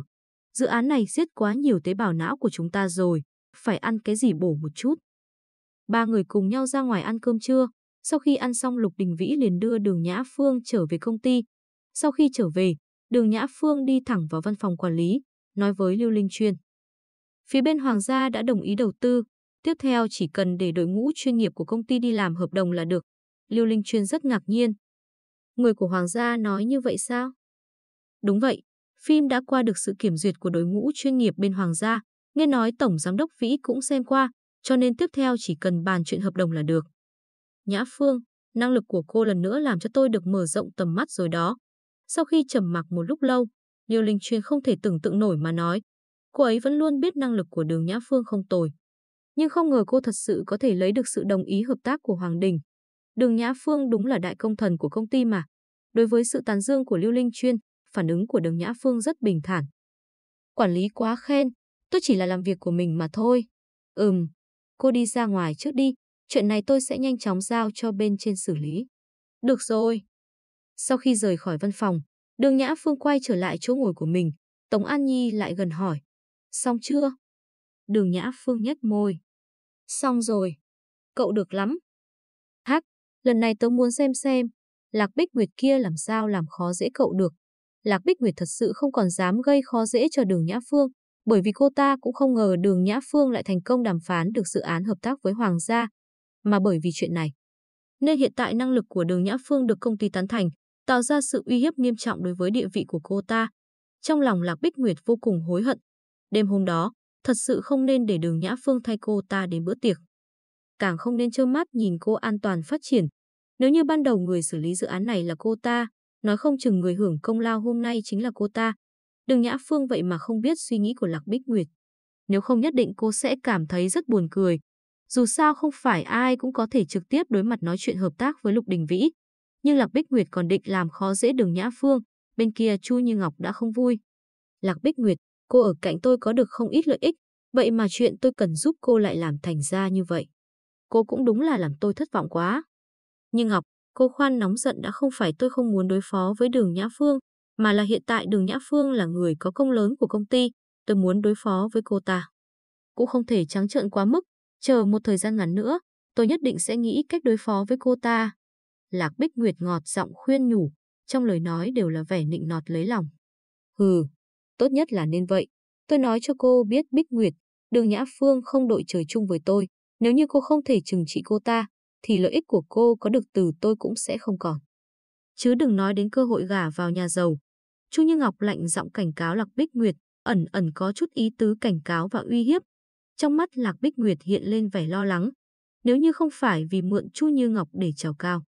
[SPEAKER 1] Dự án này giết quá nhiều tế bào não của chúng ta rồi, phải ăn cái gì bổ một chút. Ba người cùng nhau ra ngoài ăn cơm trưa, sau khi ăn xong Lục Đình Vĩ liền đưa Đường Nhã Phương trở về công ty. Sau khi trở về, Đường Nhã Phương đi thẳng vào văn phòng quản lý, nói với Lưu Linh Chuyên. Phía bên Hoàng gia đã đồng ý đầu tư, tiếp theo chỉ cần để đội ngũ chuyên nghiệp của công ty đi làm hợp đồng là được. Lưu Linh Chuyên rất ngạc nhiên. Người của Hoàng gia nói như vậy sao? Đúng vậy, phim đã qua được sự kiểm duyệt của đội ngũ chuyên nghiệp bên Hoàng gia, nghe nói Tổng Giám đốc Vĩ cũng xem qua, cho nên tiếp theo chỉ cần bàn chuyện hợp đồng là được. Nhã Phương, năng lực của cô lần nữa làm cho tôi được mở rộng tầm mắt rồi đó. Sau khi trầm mặc một lúc lâu, Liêu Linh Chuyên không thể tưởng tượng nổi mà nói, cô ấy vẫn luôn biết năng lực của đường Nhã Phương không tồi. Nhưng không ngờ cô thật sự có thể lấy được sự đồng ý hợp tác của Hoàng Đình. Đường Nhã Phương đúng là đại công thần của công ty mà. Đối với sự tán dương của Lưu Linh Chuyên, phản ứng của đường Nhã Phương rất bình thản. Quản lý quá khen, tôi chỉ là làm việc của mình mà thôi. Ừm, cô đi ra ngoài trước đi, chuyện này tôi sẽ nhanh chóng giao cho bên trên xử lý. Được rồi. Sau khi rời khỏi văn phòng, đường Nhã Phương quay trở lại chỗ ngồi của mình, Tống An Nhi lại gần hỏi. Xong chưa? Đường Nhã Phương nhếch môi. Xong rồi. Cậu được lắm. Hắc, lần này tớ muốn xem xem, Lạc Bích Nguyệt kia làm sao làm khó dễ cậu được. Lạc Bích Nguyệt thật sự không còn dám gây khó dễ cho đường Nhã Phương, bởi vì cô ta cũng không ngờ đường Nhã Phương lại thành công đàm phán được dự án hợp tác với Hoàng gia. Mà bởi vì chuyện này, nên hiện tại năng lực của đường Nhã Phương được công ty tán thành, tạo ra sự uy hiếp nghiêm trọng đối với địa vị của cô ta. Trong lòng Lạc Bích Nguyệt vô cùng hối hận. Đêm hôm đó, thật sự không nên để đường Nhã Phương thay cô ta đến bữa tiệc. Càng không nên trơ mắt nhìn cô an toàn phát triển. Nếu như ban đầu người xử lý dự án này là cô ta, nói không chừng người hưởng công lao hôm nay chính là cô ta. Đường Nhã Phương vậy mà không biết suy nghĩ của Lạc Bích Nguyệt. Nếu không nhất định cô sẽ cảm thấy rất buồn cười. Dù sao không phải ai cũng có thể trực tiếp đối mặt nói chuyện hợp tác với Lục Đình Vĩ. Nhưng Lạc Bích Nguyệt còn định làm khó dễ đường Nhã Phương, bên kia Chu Như Ngọc đã không vui. Lạc Bích Nguyệt, cô ở cạnh tôi có được không ít lợi ích, vậy mà chuyện tôi cần giúp cô lại làm thành ra như vậy. Cô cũng đúng là làm tôi thất vọng quá. Nhưng Ngọc, cô khoan nóng giận đã không phải tôi không muốn đối phó với đường Nhã Phương, mà là hiện tại đường Nhã Phương là người có công lớn của công ty, tôi muốn đối phó với cô ta. Cũng không thể trắng trợn quá mức, chờ một thời gian ngắn nữa, tôi nhất định sẽ nghĩ cách đối phó với cô ta. Lạc Bích Nguyệt ngọt giọng khuyên nhủ, trong lời nói đều là vẻ nịnh nọt lấy lòng. Hừ, tốt nhất là nên vậy. Tôi nói cho cô biết Bích Nguyệt, đường Nhã Phương không đội trời chung với tôi. Nếu như cô không thể trừng trị cô ta, thì lợi ích của cô có được từ tôi cũng sẽ không còn. Chứ đừng nói đến cơ hội gả vào nhà giàu. Chu Như Ngọc lạnh giọng cảnh cáo Lạc Bích Nguyệt, ẩn ẩn có chút ý tứ cảnh cáo và uy hiếp. Trong mắt Lạc Bích Nguyệt hiện lên vẻ lo lắng. Nếu như không phải vì mượn Chu Như Ngọc để trèo cao,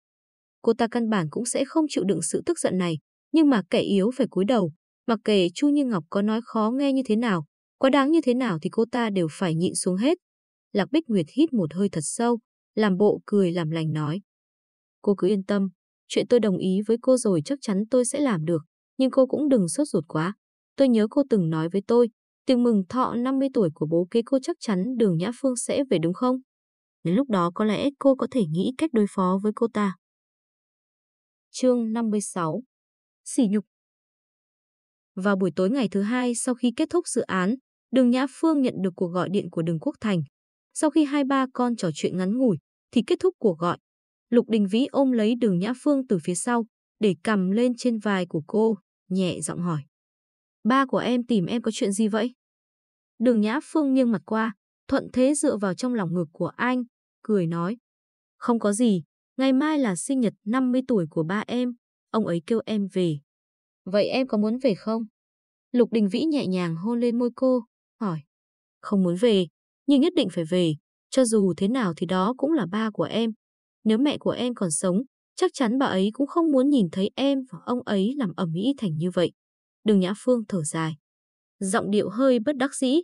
[SPEAKER 1] cô ta căn bản cũng sẽ không chịu đựng sự tức giận này. Nhưng mà kẻ yếu phải cúi đầu, mặc kệ Chu Như Ngọc có nói khó nghe như thế nào, quá đáng như thế nào thì cô ta đều phải nhịn xuống hết. Lạc Bích Nguyệt hít một hơi thật sâu, làm bộ cười làm lành nói. Cô cứ yên tâm, chuyện tôi đồng ý với cô rồi chắc chắn tôi sẽ làm được, nhưng cô cũng đừng sốt ruột quá. Tôi nhớ cô từng nói với tôi, tiệc mừng thọ 50 tuổi của bố kế cô chắc chắn đường Nhã Phương sẽ về đúng không? Đến lúc đó có lẽ cô có thể nghĩ cách đối phó với cô ta. Chương 56 Sỉ nhục Vào buổi tối ngày thứ hai sau khi kết thúc dự án, đường Nhã Phương nhận được cuộc gọi điện của đường Quốc Thành. Sau khi hai ba con trò chuyện ngắn ngủi, thì kết thúc cuộc gọi. Lục Đình Vĩ ôm lấy đường Nhã Phương từ phía sau, để cầm lên trên vai của cô, nhẹ giọng hỏi. Ba của em tìm em có chuyện gì vậy? Đường Nhã Phương nghiêng mặt qua, thuận thế dựa vào trong lòng ngực của anh, cười nói. Không có gì, ngày mai là sinh nhật 50 tuổi của ba em, ông ấy kêu em về. Vậy em có muốn về không? Lục Đình Vĩ nhẹ nhàng hôn lên môi cô, hỏi. Không muốn về, nhưng nhất định phải về, cho dù thế nào thì đó cũng là ba của em. Nếu mẹ của em còn sống, chắc chắn bà ấy cũng không muốn nhìn thấy em và ông ấy làm ẩm mỹ thành như vậy. Đường Nhã Phương thở dài. Giọng điệu hơi bất đắc dĩ.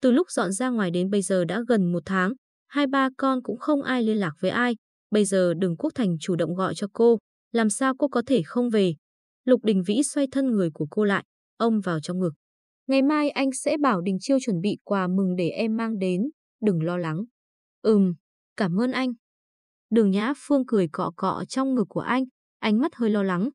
[SPEAKER 1] Từ lúc dọn ra ngoài đến bây giờ đã gần một tháng, hai ba con cũng không ai liên lạc với ai. Bây giờ đường Quốc Thành chủ động gọi cho cô, làm sao cô có thể không về. Lục Đình Vĩ xoay thân người của cô lại, ông vào trong ngực. Ngày mai anh sẽ bảo Đình Chiêu chuẩn bị quà mừng để em mang đến, đừng lo lắng. Ừm, cảm ơn anh. Đường Nhã Phương cười cọ cọ trong ngực của anh, ánh mắt hơi lo lắng.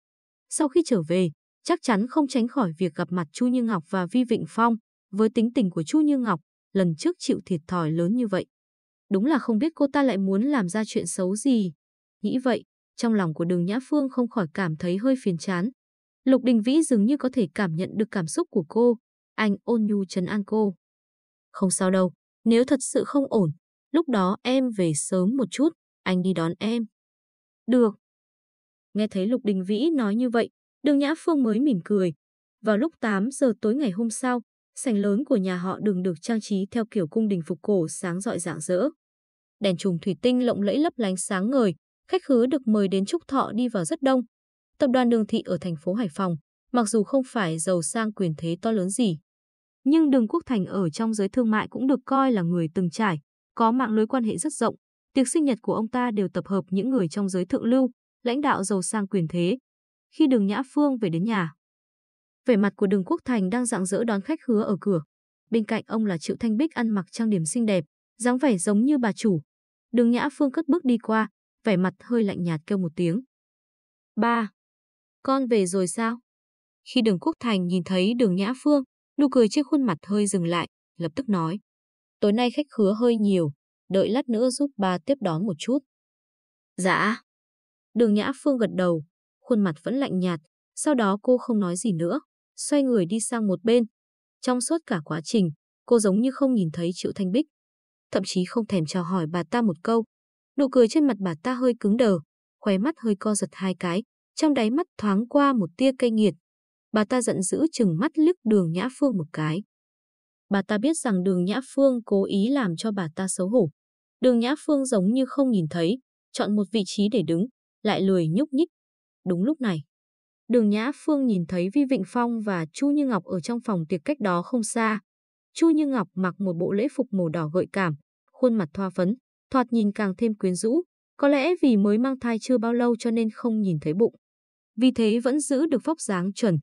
[SPEAKER 1] Sau khi trở về, chắc chắn không tránh khỏi việc gặp mặt Chu Như Ngọc và Vi Vịnh Phong. Với tính tình của Chu Như Ngọc, lần trước chịu thiệt thòi lớn như vậy. Đúng là không biết cô ta lại muốn làm ra chuyện xấu gì. Nghĩ vậy, trong lòng của đường Nhã Phương không khỏi cảm thấy hơi phiền chán. Lục Đình Vĩ dường như có thể cảm nhận được cảm xúc của cô. Anh ôn nhu trấn an cô. Không sao đâu, nếu thật sự không ổn, lúc đó em về sớm một chút, anh đi đón em. Được. Nghe thấy Lục Đình Vĩ nói như vậy, đường Nhã Phương mới mỉm cười. Vào lúc 8 giờ tối ngày hôm sau, sảnh lớn của nhà họ đường được trang trí theo kiểu cung đình phục cổ sáng rọi rạng rỡ. Đèn trùng thủy tinh lộng lẫy lấp lánh sáng ngời, khách khứa được mời đến chúc thọ đi vào rất đông. Tập đoàn Đường Thị ở thành phố Hải Phòng, mặc dù không phải giàu sang quyền thế to lớn gì, nhưng Đường Quốc Thành ở trong giới thương mại cũng được coi là người từng trải, có mạng lưới quan hệ rất rộng. Tiệc sinh nhật của ông ta đều tập hợp những người trong giới thượng lưu, lãnh đạo giàu sang quyền thế. Khi Đường Nhã Phương về đến nhà, vẻ mặt của Đường Quốc Thành đang rạng rỡ đón khách hứa ở cửa. Bên cạnh ông là Triệu Thanh Bích ăn mặc trang điểm xinh đẹp, dáng vẻ giống như bà chủ. Đường Nhã Phương cất bước đi qua, vẻ mặt hơi lạnh nhạt kêu một tiếng. Ba, con về rồi sao? Khi đường Quốc Thành nhìn thấy đường Nhã Phương, nụ cười trên khuôn mặt hơi dừng lại, lập tức nói. Tối nay khách khứa hơi nhiều, đợi lát nữa giúp ba tiếp đón một chút. Dạ. Đường Nhã Phương gật đầu, khuôn mặt vẫn lạnh nhạt, sau đó cô không nói gì nữa, xoay người đi sang một bên. Trong suốt cả quá trình, cô giống như không nhìn thấy Triệu Thanh Bích. Thậm chí không thèm chào hỏi bà ta một câu. Nụ cười trên mặt bà ta hơi cứng đờ, khóe mắt hơi co giật hai cái, trong đáy mắt thoáng qua một tia cay nghiệt. Bà ta giận dữ chừng mắt liếc đường Nhã Phương một cái. Bà ta biết rằng đường Nhã Phương cố ý làm cho bà ta xấu hổ. Đường Nhã Phương giống như không nhìn thấy, chọn một vị trí để đứng, lại lười nhúc nhích. Đúng lúc này, đường Nhã Phương nhìn thấy Vi Vịnh Phong và Chu Như Ngọc ở trong phòng tiệc cách đó không xa. Chu Như Ngọc mặc một bộ lễ phục màu đỏ gợi cảm, khuôn mặt thoa phấn, thoạt nhìn càng thêm quyến rũ. Có lẽ vì mới mang thai chưa bao lâu cho nên không nhìn thấy bụng. Vì thế vẫn giữ được vóc dáng chuẩn.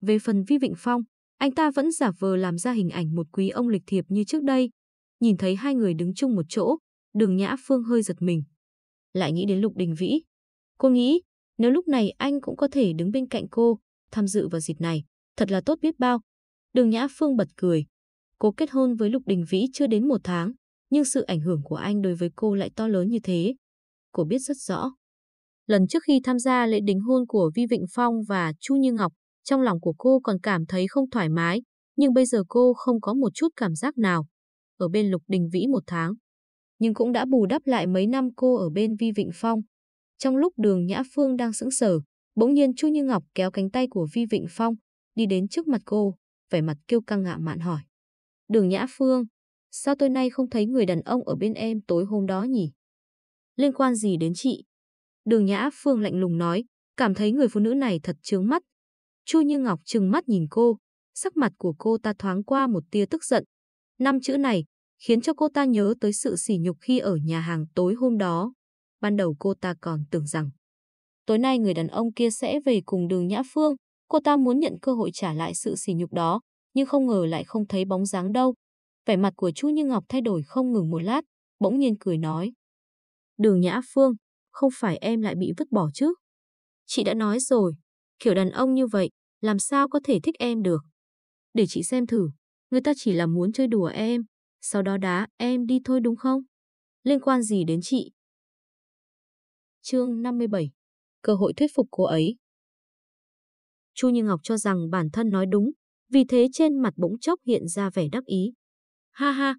[SPEAKER 1] Về phần Vi Vịnh Phong, anh ta vẫn giả vờ làm ra hình ảnh một quý ông lịch thiệp như trước đây. Nhìn thấy hai người đứng chung một chỗ, đường Nhã Phương hơi giật mình. Lại nghĩ đến Lục Đình Vĩ. Cô nghĩ, nếu lúc này anh cũng có thể đứng bên cạnh cô, tham dự vào dịp này, thật là tốt biết bao. Đường Nhã Phương bật cười. Cô kết hôn với Lục Đình Vĩ chưa đến một tháng, nhưng sự ảnh hưởng của anh đối với cô lại to lớn như thế. Cô biết rất rõ. Lần trước khi tham gia lễ đính hôn của Vi Vịnh Phong và Chu Như Ngọc, trong lòng của cô còn cảm thấy không thoải mái, nhưng bây giờ cô không có một chút cảm giác nào. Ở bên Lục Đình Vĩ một tháng, nhưng cũng đã bù đắp lại mấy năm cô ở bên Vi Vịnh Phong. Trong lúc đường Nhã Phương đang sững sờ, bỗng nhiên Chu Như Ngọc kéo cánh tay của Vi Vịnh Phong, đi đến trước mặt cô, vẻ mặt kiêu căng ngạo mạn hỏi. Đường Nhã Phương, sao tôi nay không thấy người đàn ông ở bên em tối hôm đó nhỉ? Liên quan gì đến chị? Đường Nhã Phương lạnh lùng nói, cảm thấy người phụ nữ này thật trướng mắt. Chu Như Ngọc trừng mắt nhìn cô, sắc mặt của cô ta thoáng qua một tia tức giận. Năm chữ này khiến cho cô ta nhớ tới sự sỉ nhục khi ở nhà hàng tối hôm đó. Ban đầu cô ta còn tưởng rằng tối nay người đàn ông kia sẽ về cùng đường Nhã Phương. Cô ta muốn nhận cơ hội trả lại sự sỉ nhục đó, nhưng không ngờ lại không thấy bóng dáng đâu. Vẻ mặt của Chu Như Ngọc thay đổi không ngừng một lát, bỗng nhiên cười nói. Đường Nhã Phương, không phải em lại bị vứt bỏ chứ? Chị đã nói rồi, kiểu đàn ông như vậy, làm sao có thể thích em được? Để chị xem thử, người ta chỉ là muốn chơi đùa em, sau đó đá em đi thôi đúng không? Liên quan gì đến chị? Chương 57 Cơ hội thuyết phục cô ấy Chu Như Ngọc cho rằng bản thân nói đúng, vì thế trên mặt bỗng chốc hiện ra vẻ đắc ý. Ha ha,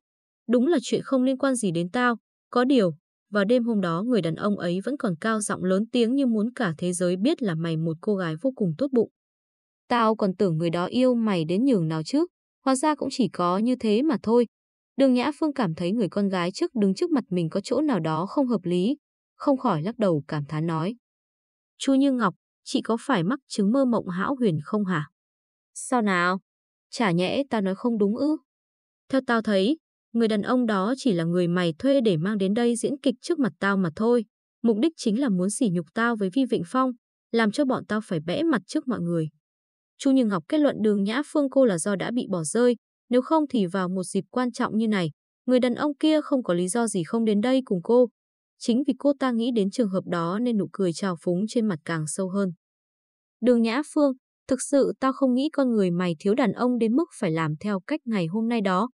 [SPEAKER 1] đúng là chuyện không liên quan gì đến tao, có điều, vào đêm hôm đó người đàn ông ấy vẫn còn cao giọng lớn tiếng như muốn cả thế giới biết là mày một cô gái vô cùng tốt bụng. Tao còn tưởng người đó yêu mày đến nhường nào chứ, hóa ra cũng chỉ có như thế mà thôi. Đường Nhã Phương cảm thấy người con gái trước đứng trước mặt mình có chỗ nào đó không hợp lý, không khỏi lắc đầu cảm thán nói. Chu Như Ngọc, chị có phải mắc chứng mơ mộng hão huyền không hả? Sao nào? Chả nhẽ tao nói không đúng ư? Theo tao thấy, người đàn ông đó chỉ là người mày thuê để mang đến đây diễn kịch trước mặt tao mà thôi. Mục đích chính là muốn sỉ nhục tao với Vi Vịnh Phong, làm cho bọn tao phải bẽ mặt trước mọi người. Chu Như Ngọc kết luận đường Nhã Phương cô là do đã bị bỏ rơi, nếu không thì vào một dịp quan trọng như này, người đàn ông kia không có lý do gì không đến đây cùng cô. Chính vì cô ta nghĩ đến trường hợp đó nên nụ cười trào phúng trên mặt càng sâu hơn. Đường Nhã Phương, thực sự tao không nghĩ con người mày thiếu đàn ông đến mức phải làm theo cách ngày hôm nay đó.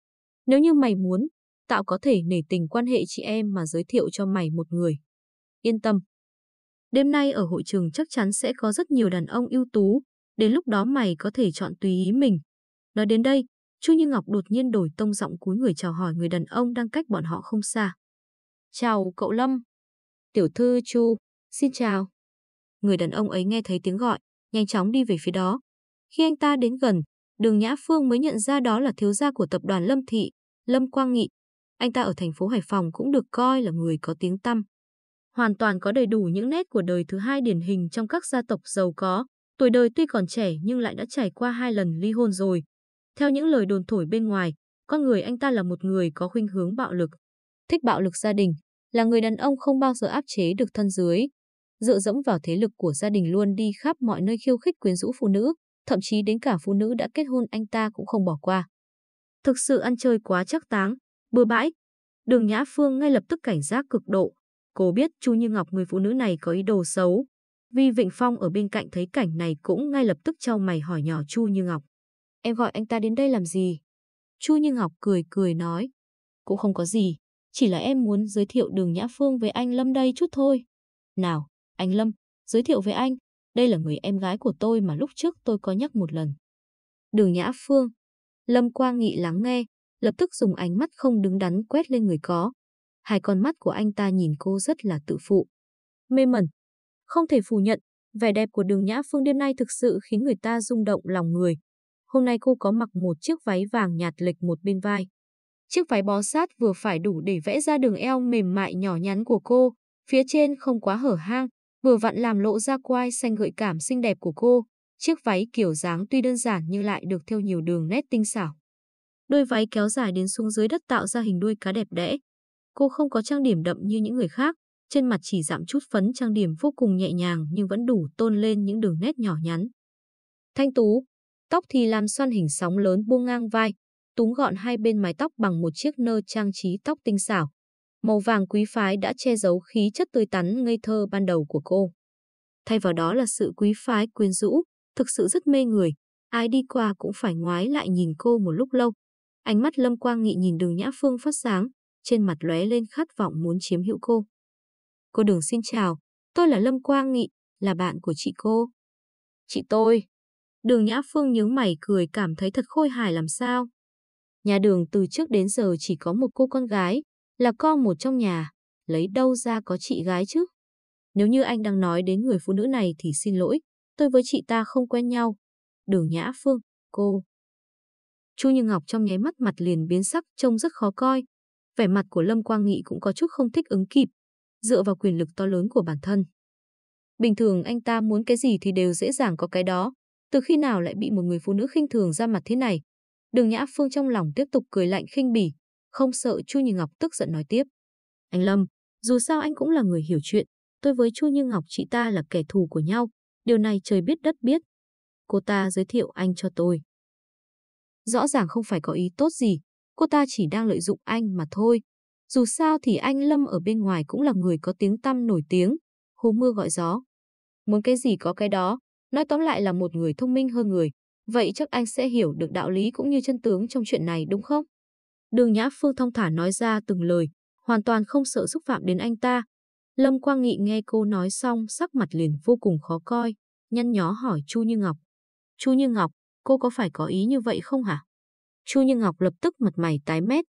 [SPEAKER 1] Nếu như mày muốn, tao có thể nể tình quan hệ chị em mà giới thiệu cho mày một người. Yên tâm. Đêm nay ở hội trường chắc chắn sẽ có rất nhiều đàn ông ưu tú, đến lúc đó mày có thể chọn tùy ý mình. Nói đến đây, Chu Như Ngọc đột nhiên đổi tông giọng cúi người chào hỏi người đàn ông đang cách bọn họ không xa. Chào cậu Lâm. Tiểu thư Chu, xin chào. Người đàn ông ấy nghe thấy tiếng gọi, nhanh chóng đi về phía đó. Khi anh ta đến gần, đường Nhã Phương mới nhận ra đó là thiếu gia của tập đoàn Lâm Thị, Lâm Quang Nghị. Anh ta ở thành phố Hải Phòng cũng được coi là người có tiếng tăm. Hoàn toàn có đầy đủ những nét của đời thứ hai điển hình trong các gia tộc giàu có. Tuổi đời tuy còn trẻ nhưng lại đã trải qua hai lần ly hôn rồi. Theo những lời đồn thổi bên ngoài, con người anh ta là một người có khuynh hướng bạo lực. thích bạo lực gia đình, là người đàn ông không bao giờ áp chế được thân dưới. Dựa dẫm vào thế lực của gia đình luôn đi khắp mọi nơi khiêu khích quyến rũ phụ nữ, thậm chí đến cả phụ nữ đã kết hôn anh ta cũng không bỏ qua. Thực sự ăn chơi quá chắc táng, bừa bãi. Đường Nhã Phương ngay lập tức cảnh giác cực độ. Cô biết Chu Như Ngọc người phụ nữ này có ý đồ xấu. Vi Vịnh Phong ở bên cạnh thấy cảnh này cũng ngay lập tức trao mày hỏi nhỏ Chu Như Ngọc. Em gọi anh ta đến đây làm gì? Chu Như Ngọc cười cười nói. Cũng không có gì, chỉ là em muốn giới thiệu đường Nhã Phương với anh Lâm đây chút thôi. Nào, anh Lâm, giới thiệu với anh, đây là người em gái của tôi mà lúc trước tôi có nhắc một lần. Đường Nhã Phương. Lâm Quang Nghị lắng nghe, lập tức dùng ánh mắt không đứng đắn quét lên người có. Hai con mắt của anh ta nhìn cô rất là tự phụ. Mê mẩn. Không thể phủ nhận, vẻ đẹp của đường Nhã Phương đêm nay thực sự khiến người ta rung động lòng người. Hôm nay cô có mặc một chiếc váy vàng nhạt lệch một bên vai. Chiếc váy bó sát vừa phải đủ để vẽ ra đường eo mềm mại nhỏ nhắn của cô, phía trên không quá hở hang, vừa vặn làm lộ ra quai xanh gợi cảm xinh đẹp của cô. Chiếc váy kiểu dáng tuy đơn giản nhưng lại được theo nhiều đường nét tinh xảo. Đôi váy kéo dài đến xuống dưới đất tạo ra hình đuôi cá đẹp đẽ. Cô không có trang điểm đậm như những người khác, trên mặt chỉ giảm chút phấn trang điểm vô cùng nhẹ nhàng nhưng vẫn đủ tôn lên những đường nét nhỏ nhắn. Thanh tú, tóc thì làm xoăn hình sóng lớn buông ngang vai, túm gọn hai bên mái tóc bằng một chiếc nơ trang trí tóc tinh xảo. Màu vàng quý phái đã che giấu khí chất tươi tắn ngây thơ ban đầu của cô. Thay vào đó là sự quý phái quyến rũ, thực sự rất mê người. Ai đi qua cũng phải ngoái lại nhìn cô một lúc lâu. Ánh mắt Lâm Quang Nghị nhìn đường Nhã Phương phát sáng, trên mặt lóe lên khát vọng muốn chiếm hữu cô. Cô đường xin chào, tôi là Lâm Quang Nghị, là bạn của chị cô. Chị tôi. Đường Nhã Phương nhướng mày cười cảm thấy thật khôi hài làm sao. Nhà đường từ trước đến giờ chỉ có một cô con gái, là con một trong nhà, lấy đâu ra có chị gái chứ? Nếu như anh đang nói đến người phụ nữ này thì xin lỗi, tôi với chị ta không quen nhau. Đường Nhã Phương, cô. Chu Như Ngọc trong nháy mắt mặt liền biến sắc trông rất khó coi. Vẻ mặt của Lâm Quang Nghị cũng có chút không thích ứng kịp, dựa vào quyền lực to lớn của bản thân. Bình thường anh ta muốn cái gì thì đều dễ dàng có cái đó, từ khi nào lại bị một người phụ nữ khinh thường ra mặt thế này. Đường Nhã Phương trong lòng tiếp tục cười lạnh khinh bỉ, không sợ Chu Như Ngọc tức giận nói tiếp. Anh Lâm, dù sao anh cũng là người hiểu chuyện, tôi với Chu Như Ngọc chị ta là kẻ thù của nhau, điều này trời biết đất biết. Cô ta giới thiệu anh cho tôi. Rõ ràng không phải có ý tốt gì, cô ta chỉ đang lợi dụng anh mà thôi. Dù sao thì anh Lâm ở bên ngoài cũng là người có tiếng tăm nổi tiếng, hố mưa gọi gió. Muốn cái gì có cái đó, nói tóm lại là một người thông minh hơn người. Vậy chắc anh sẽ hiểu được đạo lý cũng như chân tướng trong chuyện này đúng không? Đường Nhã Phương thông thả nói ra từng lời, hoàn toàn không sợ xúc phạm đến anh ta. Lâm Quang Nghị nghe cô nói xong sắc mặt liền vô cùng khó coi, nhăn nhó hỏi Chu Như Ngọc. Chu Như Ngọc, cô có phải có ý như vậy không hả? Chu Như Ngọc lập tức mặt mày tái mét.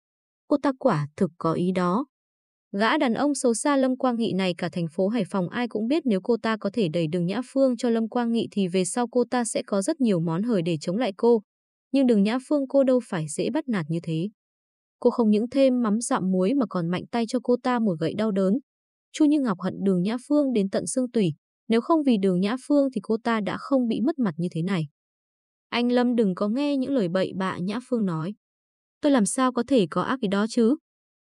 [SPEAKER 1] Cô ta quả thực có ý đó. Gã đàn ông xấu xa Lâm Quang Nghị này cả thành phố Hải Phòng ai cũng biết nếu cô ta có thể đẩy đường Nhã Phương cho Lâm Quang Nghị thì về sau cô ta sẽ có rất nhiều món hời để chống lại cô. Nhưng đường Nhã Phương cô đâu phải dễ bắt nạt như thế. Cô không những thêm mắm dặm muối mà còn mạnh tay cho cô ta một gậy đau đớn. Chu Như Ngọc hận đường Nhã Phương đến tận xương tủy. Nếu không vì đường Nhã Phương thì cô ta đã không bị mất mặt như thế này. Anh Lâm đừng có nghe những lời bậy bạ Nhã Phương nói. Tôi làm sao có thể có ác gì đó chứ?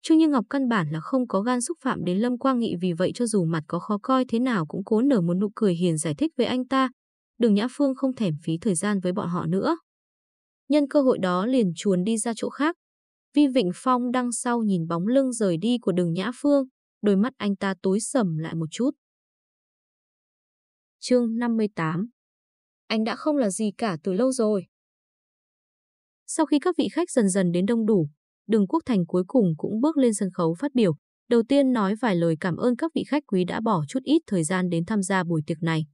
[SPEAKER 1] Trương Như Ngọc căn bản là không có gan xúc phạm đến Lâm Quang Nghị vì vậy cho dù mặt có khó coi thế nào cũng cố nở một nụ cười hiền giải thích với anh ta. Đường Nhã Phương không thèm phí thời gian với bọn họ nữa. Nhân cơ hội đó liền chuồn đi ra chỗ khác. Vi Vịnh Phong đằng sau nhìn bóng lưng rời đi của đường Nhã Phương, đôi mắt anh ta tối sầm lại một chút. Chương 58 Anh đã không là gì cả từ lâu rồi. Sau khi các vị khách dần dần đến đông đủ, Đường Quốc Thành cuối cùng cũng bước lên sân khấu phát biểu. Đầu tiên nói vài lời cảm ơn các vị khách quý đã bỏ chút ít thời gian đến tham gia buổi tiệc này.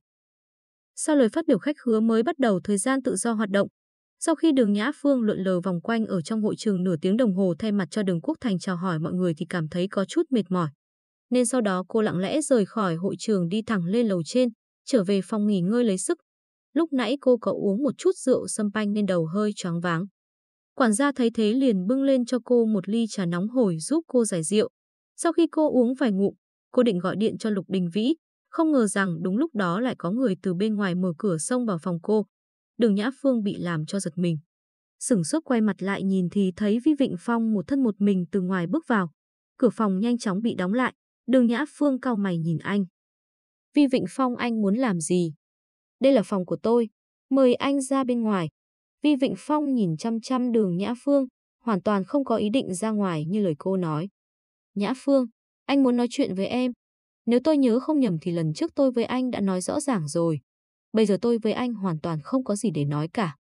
[SPEAKER 1] Sau lời phát biểu khách hứa mới bắt đầu thời gian tự do hoạt động. Sau khi đường Nhã Phương lượn lờ vòng quanh ở trong hội trường nửa tiếng đồng hồ thay mặt cho đường Quốc Thành chào hỏi mọi người thì cảm thấy có chút mệt mỏi. Nên sau đó cô lặng lẽ rời khỏi hội trường đi thẳng lên lầu trên, trở về phòng nghỉ ngơi lấy sức. Lúc nãy cô có uống một chút rượu sâm panh nên đầu hơi choáng váng. Quản gia thấy thế liền bưng lên cho cô một ly trà nóng hổi giúp cô giải rượu. Sau khi cô uống vài ngụm, cô định gọi điện cho Lục Đình Vĩ, không ngờ rằng đúng lúc đó lại có người từ bên ngoài mở cửa xông vào phòng cô. Đường Nhã Phương bị làm cho giật mình. Sửng sốt quay mặt lại nhìn thì thấy Vi Vịnh Phong một thân một mình từ ngoài bước vào. cửa phòng nhanh chóng bị đóng lại. Đường Nhã Phương cau mày nhìn anh. Vi Vịnh Phong anh muốn làm gì? Đây là phòng của tôi. Mời anh ra bên ngoài. Vi Vịnh Phong nhìn chăm chăm đường Nhã Phương, hoàn toàn không có ý định ra ngoài như lời cô nói. Nhã Phương, anh muốn nói chuyện với em. Nếu tôi nhớ không nhầm thì lần trước tôi với anh đã nói rõ ràng rồi. Bây giờ tôi với anh hoàn toàn không có gì để nói cả.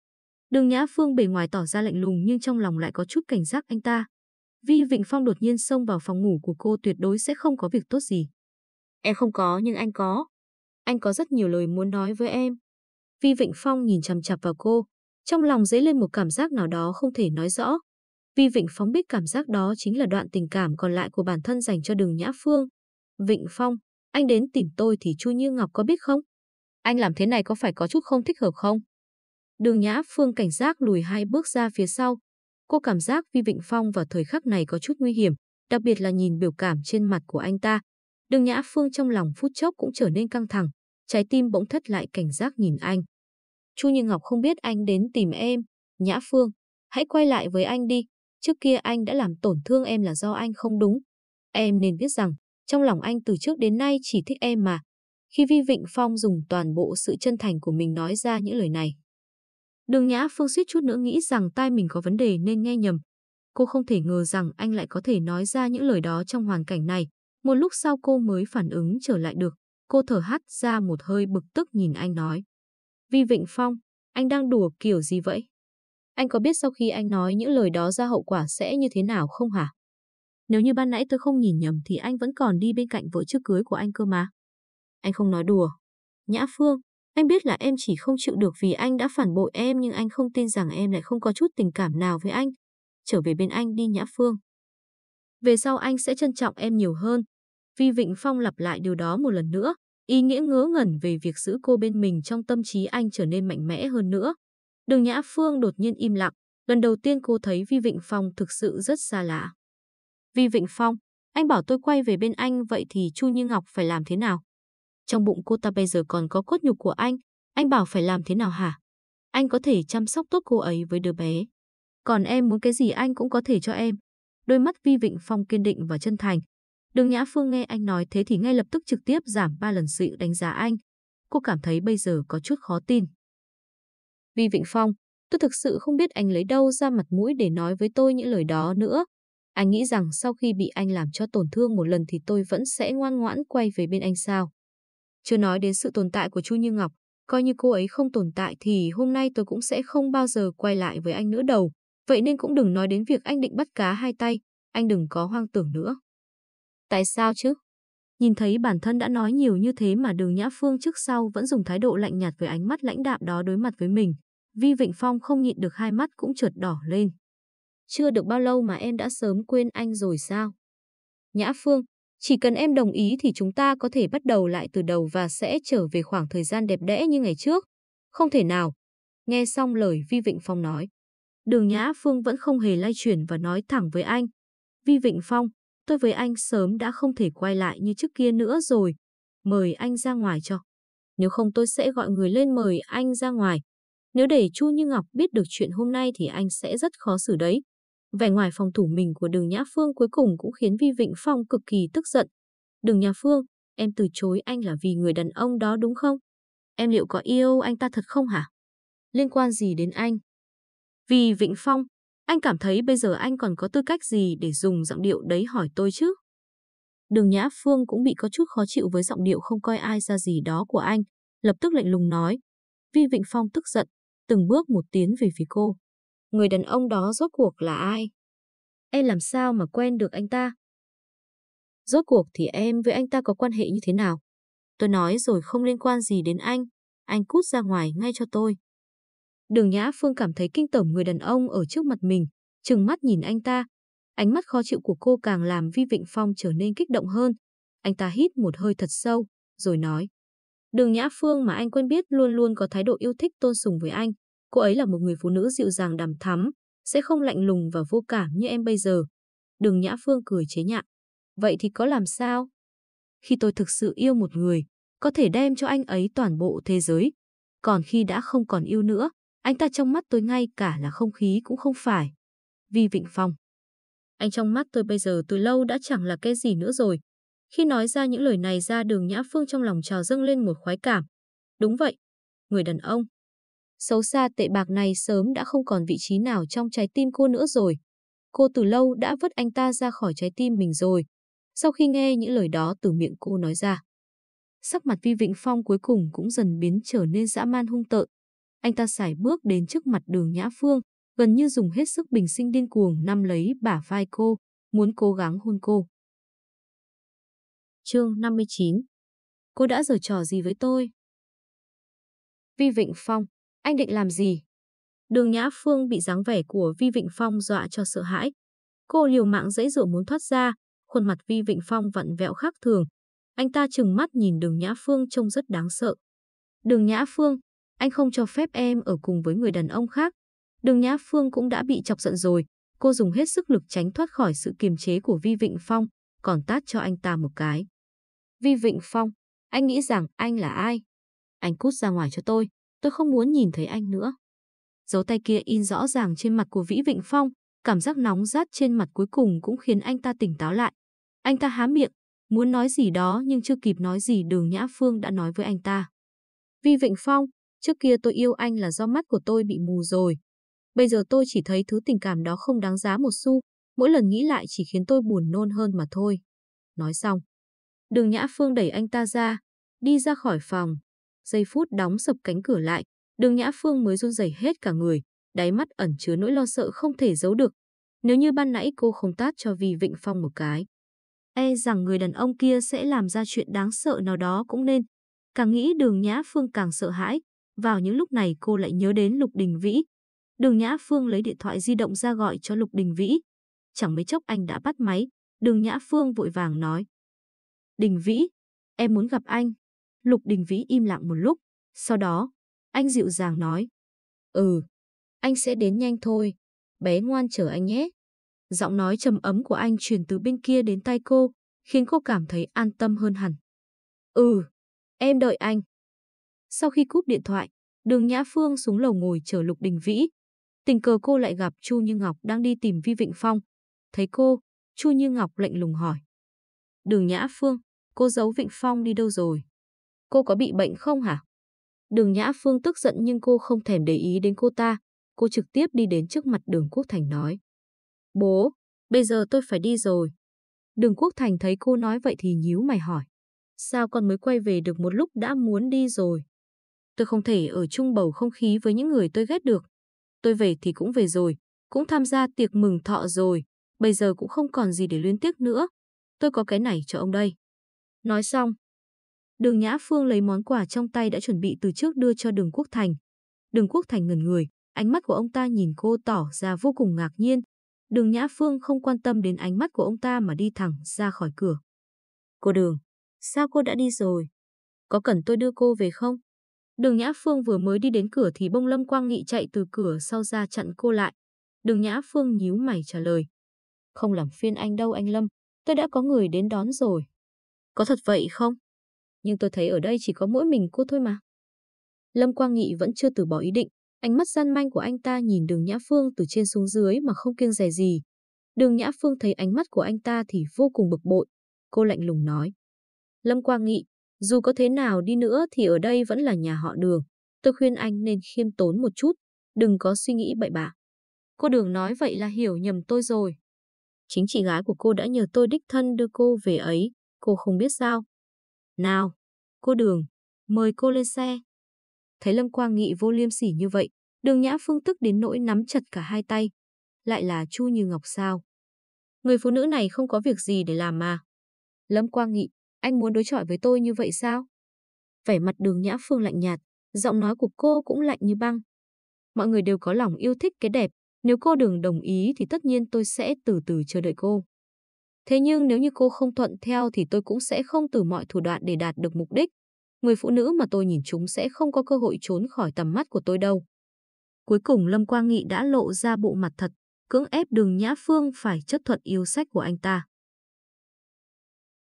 [SPEAKER 1] Đường Nhã Phương bề ngoài tỏ ra lạnh lùng nhưng trong lòng lại có chút cảnh giác anh ta. Vi Vịnh Phong đột nhiên xông vào phòng ngủ của cô tuyệt đối sẽ không có việc tốt gì. Em không có nhưng anh có. Anh có rất nhiều lời muốn nói với em. Vi Vịnh Phong nhìn chằm chặp vào cô, trong lòng dấy lên một cảm giác nào đó không thể nói rõ. Vi Vịnh Phong biết cảm giác đó chính là đoạn tình cảm còn lại của bản thân dành cho đường Nhã Phương. Vịnh Phong, anh đến tìm tôi thì Chu Như Ngọc có biết không? Anh làm thế này có phải có chút không thích hợp không? Đường Nhã Phương cảnh giác lùi hai bước ra phía sau. Cô cảm giác Vi Vịnh Phong vào thời khắc này có chút nguy hiểm, đặc biệt là nhìn biểu cảm trên mặt của anh ta. Đường Nhã Phương trong lòng phút chốc cũng trở nên căng thẳng, trái tim bỗng thất lại cảnh giác nhìn anh. Chu Như Ngọc không biết anh đến tìm em. Nhã Phương, hãy quay lại với anh đi. Trước kia anh đã làm tổn thương em là do anh không đúng. Em nên biết rằng, trong lòng anh từ trước đến nay chỉ thích em mà. Khi Vi Vịnh Phong dùng toàn bộ sự chân thành của mình nói ra những lời này. Đường Nhã Phương suýt chút nữa nghĩ rằng tai mình có vấn đề nên nghe nhầm. Cô không thể ngờ rằng anh lại có thể nói ra những lời đó trong hoàn cảnh này. Một lúc sau cô mới phản ứng trở lại được. Cô thở hắt ra một hơi bực tức nhìn anh nói. Vi Vịnh Phong, anh đang đùa kiểu gì vậy? Anh có biết sau khi anh nói những lời đó ra hậu quả sẽ như thế nào không hả? Nếu như ban nãy tôi không nhìn nhầm thì anh vẫn còn đi bên cạnh vợ trước cưới của anh cơ mà. Anh không nói đùa. Nhã Phương, anh biết là em chỉ không chịu được vì anh đã phản bội em nhưng anh không tin rằng em lại không có chút tình cảm nào với anh. Trở về bên anh đi Nhã Phương. Về sau anh sẽ trân trọng em nhiều hơn. Vi Vịnh Phong lặp lại điều đó một lần nữa, ý nghĩa ngớ ngẩn về việc giữ cô bên mình trong tâm trí anh trở nên mạnh mẽ hơn nữa. Đường Nhã Phương đột nhiên im lặng, lần đầu tiên cô thấy Vi Vịnh Phong thực sự rất xa lạ. Vi Vịnh Phong, anh bảo tôi quay về bên anh vậy thì Chu Như Ngọc phải làm thế nào? Trong bụng cô ta bây giờ còn có cốt nhục của anh, anh bảo phải làm thế nào hả? Anh có thể chăm sóc tốt cô ấy với đứa bé. Còn em muốn cái gì anh cũng có thể cho em. Đôi mắt Vi Vịnh Phong kiên định và chân thành. Đường Nhã Phương nghe anh nói thế thì ngay lập tức trực tiếp giảm ba lần sự đánh giá anh. Cô cảm thấy bây giờ có chút khó tin. Vi Vịnh Phong, tôi thực sự không biết anh lấy đâu ra mặt mũi để nói với tôi những lời đó nữa. Anh nghĩ rằng sau khi bị anh làm cho tổn thương một lần thì tôi vẫn sẽ ngoan ngoãn quay về bên anh sao. Chưa nói đến sự tồn tại của Chu Như Ngọc, coi như cô ấy không tồn tại thì hôm nay tôi cũng sẽ không bao giờ quay lại với anh nữa đâu. Vậy nên cũng đừng nói đến việc anh định bắt cá hai tay, anh đừng có hoang tưởng nữa. Tại sao chứ? Nhìn thấy bản thân đã nói nhiều như thế mà đường Nhã Phương trước sau vẫn dùng thái độ lạnh nhạt với ánh mắt lãnh đạm đó đối mặt với mình. Vi Vịnh Phong không nhịn được hai mắt cũng trượt đỏ lên. Chưa được bao lâu mà em đã sớm quên anh rồi sao? Nhã Phương, chỉ cần em đồng ý thì chúng ta có thể bắt đầu lại từ đầu và sẽ trở về khoảng thời gian đẹp đẽ như ngày trước. Không thể nào. Nghe xong lời Vi Vịnh Phong nói. Đường Nhã Phương vẫn không hề lay chuyển và nói thẳng với anh. Vi Vịnh Phong, tôi với anh sớm đã không thể quay lại như trước kia nữa rồi. Mời anh ra ngoài cho. Nếu không tôi sẽ gọi người lên mời anh ra ngoài. Nếu để Chu Như Ngọc biết được chuyện hôm nay thì anh sẽ rất khó xử đấy. Vẻ ngoài phòng thủ mình của đường Nhã Phương cuối cùng cũng khiến Vi Vịnh Phong cực kỳ tức giận. Đường Nhã Phương, em từ chối anh là vì người đàn ông đó đúng không? Em liệu có yêu anh ta thật không hả? Liên quan gì đến anh? Vì Vịnh Phong, anh cảm thấy bây giờ anh còn có tư cách gì để dùng giọng điệu đấy hỏi tôi chứ? Đường Nhã Phương cũng bị có chút khó chịu với giọng điệu không coi ai ra gì đó của anh, lập tức lạnh lùng nói. Vi Vịnh Phong tức giận, từng bước một tiến về phía cô. Người đàn ông đó rốt cuộc là ai? Em làm sao mà quen được anh ta? Rốt cuộc thì em với anh ta có quan hệ như thế nào? Tôi nói rồi không liên quan gì đến anh. Anh cút ra ngoài ngay cho tôi. Đường Nhã Phương cảm thấy kinh tởm người đàn ông ở trước mặt mình, trừng mắt nhìn anh ta. Ánh mắt khó chịu của cô càng làm Vi Vịnh Phong trở nên kích động hơn. Anh ta hít một hơi thật sâu, rồi nói. Đường Nhã Phương mà anh quen biết luôn luôn có thái độ yêu thích tôn sùng với anh. Cô ấy là một người phụ nữ dịu dàng đằm thắm, sẽ không lạnh lùng và vô cảm như em bây giờ. Đường Nhã Phương cười chế nhạo. Vậy thì có làm sao? Khi tôi thực sự yêu một người, có thể đem cho anh ấy toàn bộ thế giới. Còn khi đã không còn yêu nữa, anh ta trong mắt tôi ngay cả là không khí cũng không phải. Vi Vịnh Phong. Anh trong mắt tôi bây giờ từ lâu đã chẳng là cái gì nữa rồi. Khi nói ra những lời này ra đường Nhã Phương trong lòng trào dâng lên một khoái cảm. Đúng vậy, người đàn ông. Xấu xa tệ bạc này sớm đã không còn vị trí nào trong trái tim cô nữa rồi. Cô từ lâu đã vứt anh ta ra khỏi trái tim mình rồi. Sau khi nghe những lời đó từ miệng cô nói ra, sắc mặt Vi Vịnh Phong cuối cùng cũng dần biến trở nên dã man hung tợn. Anh ta xài bước đến trước mặt đường Nhã Phương, gần như dùng hết sức bình sinh điên cuồng nắm lấy bả vai cô, muốn cố gắng hôn cô. Chương 59 Cô đã giở trò gì với tôi? Vi Vịnh Phong, anh định làm gì? Đường Nhã Phương bị dáng vẻ của Vi Vịnh Phong dọa cho sợ hãi. Cô liều mạng dãy dụa muốn thoát ra, khuôn mặt Vi Vịnh Phong vặn vẹo khác thường. Anh ta trừng mắt nhìn đường Nhã Phương trông rất đáng sợ. Đường Nhã Phương, anh không cho phép em ở cùng với người đàn ông khác. Đường Nhã Phương cũng đã bị chọc giận rồi. Cô dùng hết sức lực tránh thoát khỏi sự kiềm chế của Vi Vịnh Phong, còn tát cho anh ta một cái. Vi Vịnh Phong, anh nghĩ rằng anh là ai? Anh cút ra ngoài cho tôi, tôi không muốn nhìn thấy anh nữa. Dấu tay kia in rõ ràng trên mặt của Vĩ Vịnh Phong, cảm giác nóng rát trên mặt cuối cùng cũng khiến anh ta tỉnh táo lại. Anh ta há miệng, muốn nói gì đó nhưng chưa kịp nói gì đường Nhã Phương đã nói với anh ta. Vi Vịnh Phong, trước kia tôi yêu anh là do mắt của tôi bị mù rồi. Bây giờ tôi chỉ thấy thứ tình cảm đó không đáng giá một xu, mỗi lần nghĩ lại chỉ khiến tôi buồn nôn hơn mà thôi. Nói xong, đường Nhã Phương đẩy anh ta ra, đi ra khỏi phòng. Giây phút đóng sập cánh cửa lại, đường Nhã Phương mới run rẩy hết cả người, đáy mắt ẩn chứa nỗi lo sợ không thể giấu được. Nếu như ban nãy cô không tát cho Vi Vịnh Phong một cái, e rằng người đàn ông kia sẽ làm ra chuyện đáng sợ nào đó cũng nên. Càng nghĩ đường Nhã Phương càng sợ hãi, vào những lúc này cô lại nhớ đến Lục Đình Vĩ. Đường Nhã Phương lấy điện thoại di động ra gọi cho Lục Đình Vĩ. Chẳng mấy chốc anh đã bắt máy, đường Nhã Phương vội vàng nói. Đình Vĩ, em muốn gặp anh. Lục Đình Vĩ im lặng một lúc, sau đó, anh dịu dàng nói. Ừ, anh sẽ đến nhanh thôi, bé ngoan chờ anh nhé. Giọng nói trầm ấm của anh truyền từ bên kia đến tay cô, khiến cô cảm thấy an tâm hơn hẳn. Ừ, em đợi anh. Sau khi cúp điện thoại, đường Nhã Phương xuống lầu ngồi chờ Lục Đình Vĩ. Tình cờ cô lại gặp Chu Như Ngọc đang đi tìm Vi Vịnh Phong. Thấy cô, Chu Như Ngọc lạnh lùng hỏi. Đường Nhã Phương, cô giấu Vịnh Phong đi đâu rồi? Cô có bị bệnh không hả? Đường Nhã Phương tức giận nhưng cô không thèm để ý đến cô ta. Cô trực tiếp đi đến trước mặt đường Quốc Thành nói. Bố, bây giờ tôi phải đi rồi. Đường Quốc Thành thấy cô nói vậy thì nhíu mày hỏi. Sao con mới quay về được một lúc đã muốn đi rồi? Tôi không thể ở chung bầu không khí với những người tôi ghét được. Tôi về thì cũng về rồi, cũng tham gia tiệc mừng thọ rồi, bây giờ cũng không còn gì để luyến tiếc nữa. Tôi có cái này cho ông đây. Nói xong, Đường Nhã Phương lấy món quà trong tay đã chuẩn bị từ trước đưa cho Đường Quốc Thành. Đường Quốc Thành ngẩn người, ánh mắt của ông ta nhìn cô tỏ ra vô cùng ngạc nhiên, Đường Nhã Phương không quan tâm đến ánh mắt của ông ta mà đi thẳng ra khỏi cửa. Cô Đường, sao cô đã đi rồi? Có cần tôi đưa cô về không? Đường Nhã Phương vừa mới đi đến cửa thì bông Lâm Quang Nghị chạy từ cửa sau ra chặn cô lại. Đường Nhã Phương nhíu mày trả lời. Không làm phiên anh đâu anh Lâm, tôi đã có người đến đón rồi. Có thật vậy không? Nhưng tôi thấy ở đây chỉ có mỗi mình cô thôi mà. Lâm Quang Nghị vẫn chưa từ bỏ ý định, Ánh mắt gian manh của anh ta nhìn đường Nhã Phương từ trên xuống dưới mà không kiêng dè gì. Đường Nhã Phương thấy ánh mắt của anh ta thì vô cùng bực bội. Cô lạnh lùng nói. Lâm Quang Nghị, dù có thế nào đi nữa thì ở đây vẫn là nhà họ đường. Tôi khuyên anh nên khiêm tốn một chút, đừng có suy nghĩ bậy bạ. Cô đường nói vậy là hiểu nhầm tôi rồi. Chính chị gái của cô đã nhờ tôi đích thân đưa cô về ấy, cô không biết sao. Nào, cô đường, mời cô lên xe. Thấy Lâm Quang Nghị vô liêm sỉ như vậy, đường Nhã Phương tức đến nỗi nắm chặt cả hai tay. Lại là Chu Như Ngọc sao? Người phụ nữ này không có việc gì để làm mà. Lâm Quang Nghị, anh muốn đối chọi với tôi như vậy sao? Vẻ mặt đường Nhã Phương lạnh nhạt, giọng nói của cô cũng lạnh như băng. Mọi người đều có lòng yêu thích cái đẹp, nếu cô đường đồng ý thì tất nhiên tôi sẽ từ từ chờ đợi cô. Thế nhưng nếu như cô không thuận theo thì tôi cũng sẽ không từ mọi thủ đoạn để đạt được mục đích người phụ nữ mà tôi nhìn chúng sẽ không có cơ hội trốn khỏi tầm mắt của tôi đâu. Cuối cùng Lâm Quang Nghị đã lộ ra bộ mặt thật, cưỡng ép đường Nhã Phương phải chấp thuận yêu sách của anh ta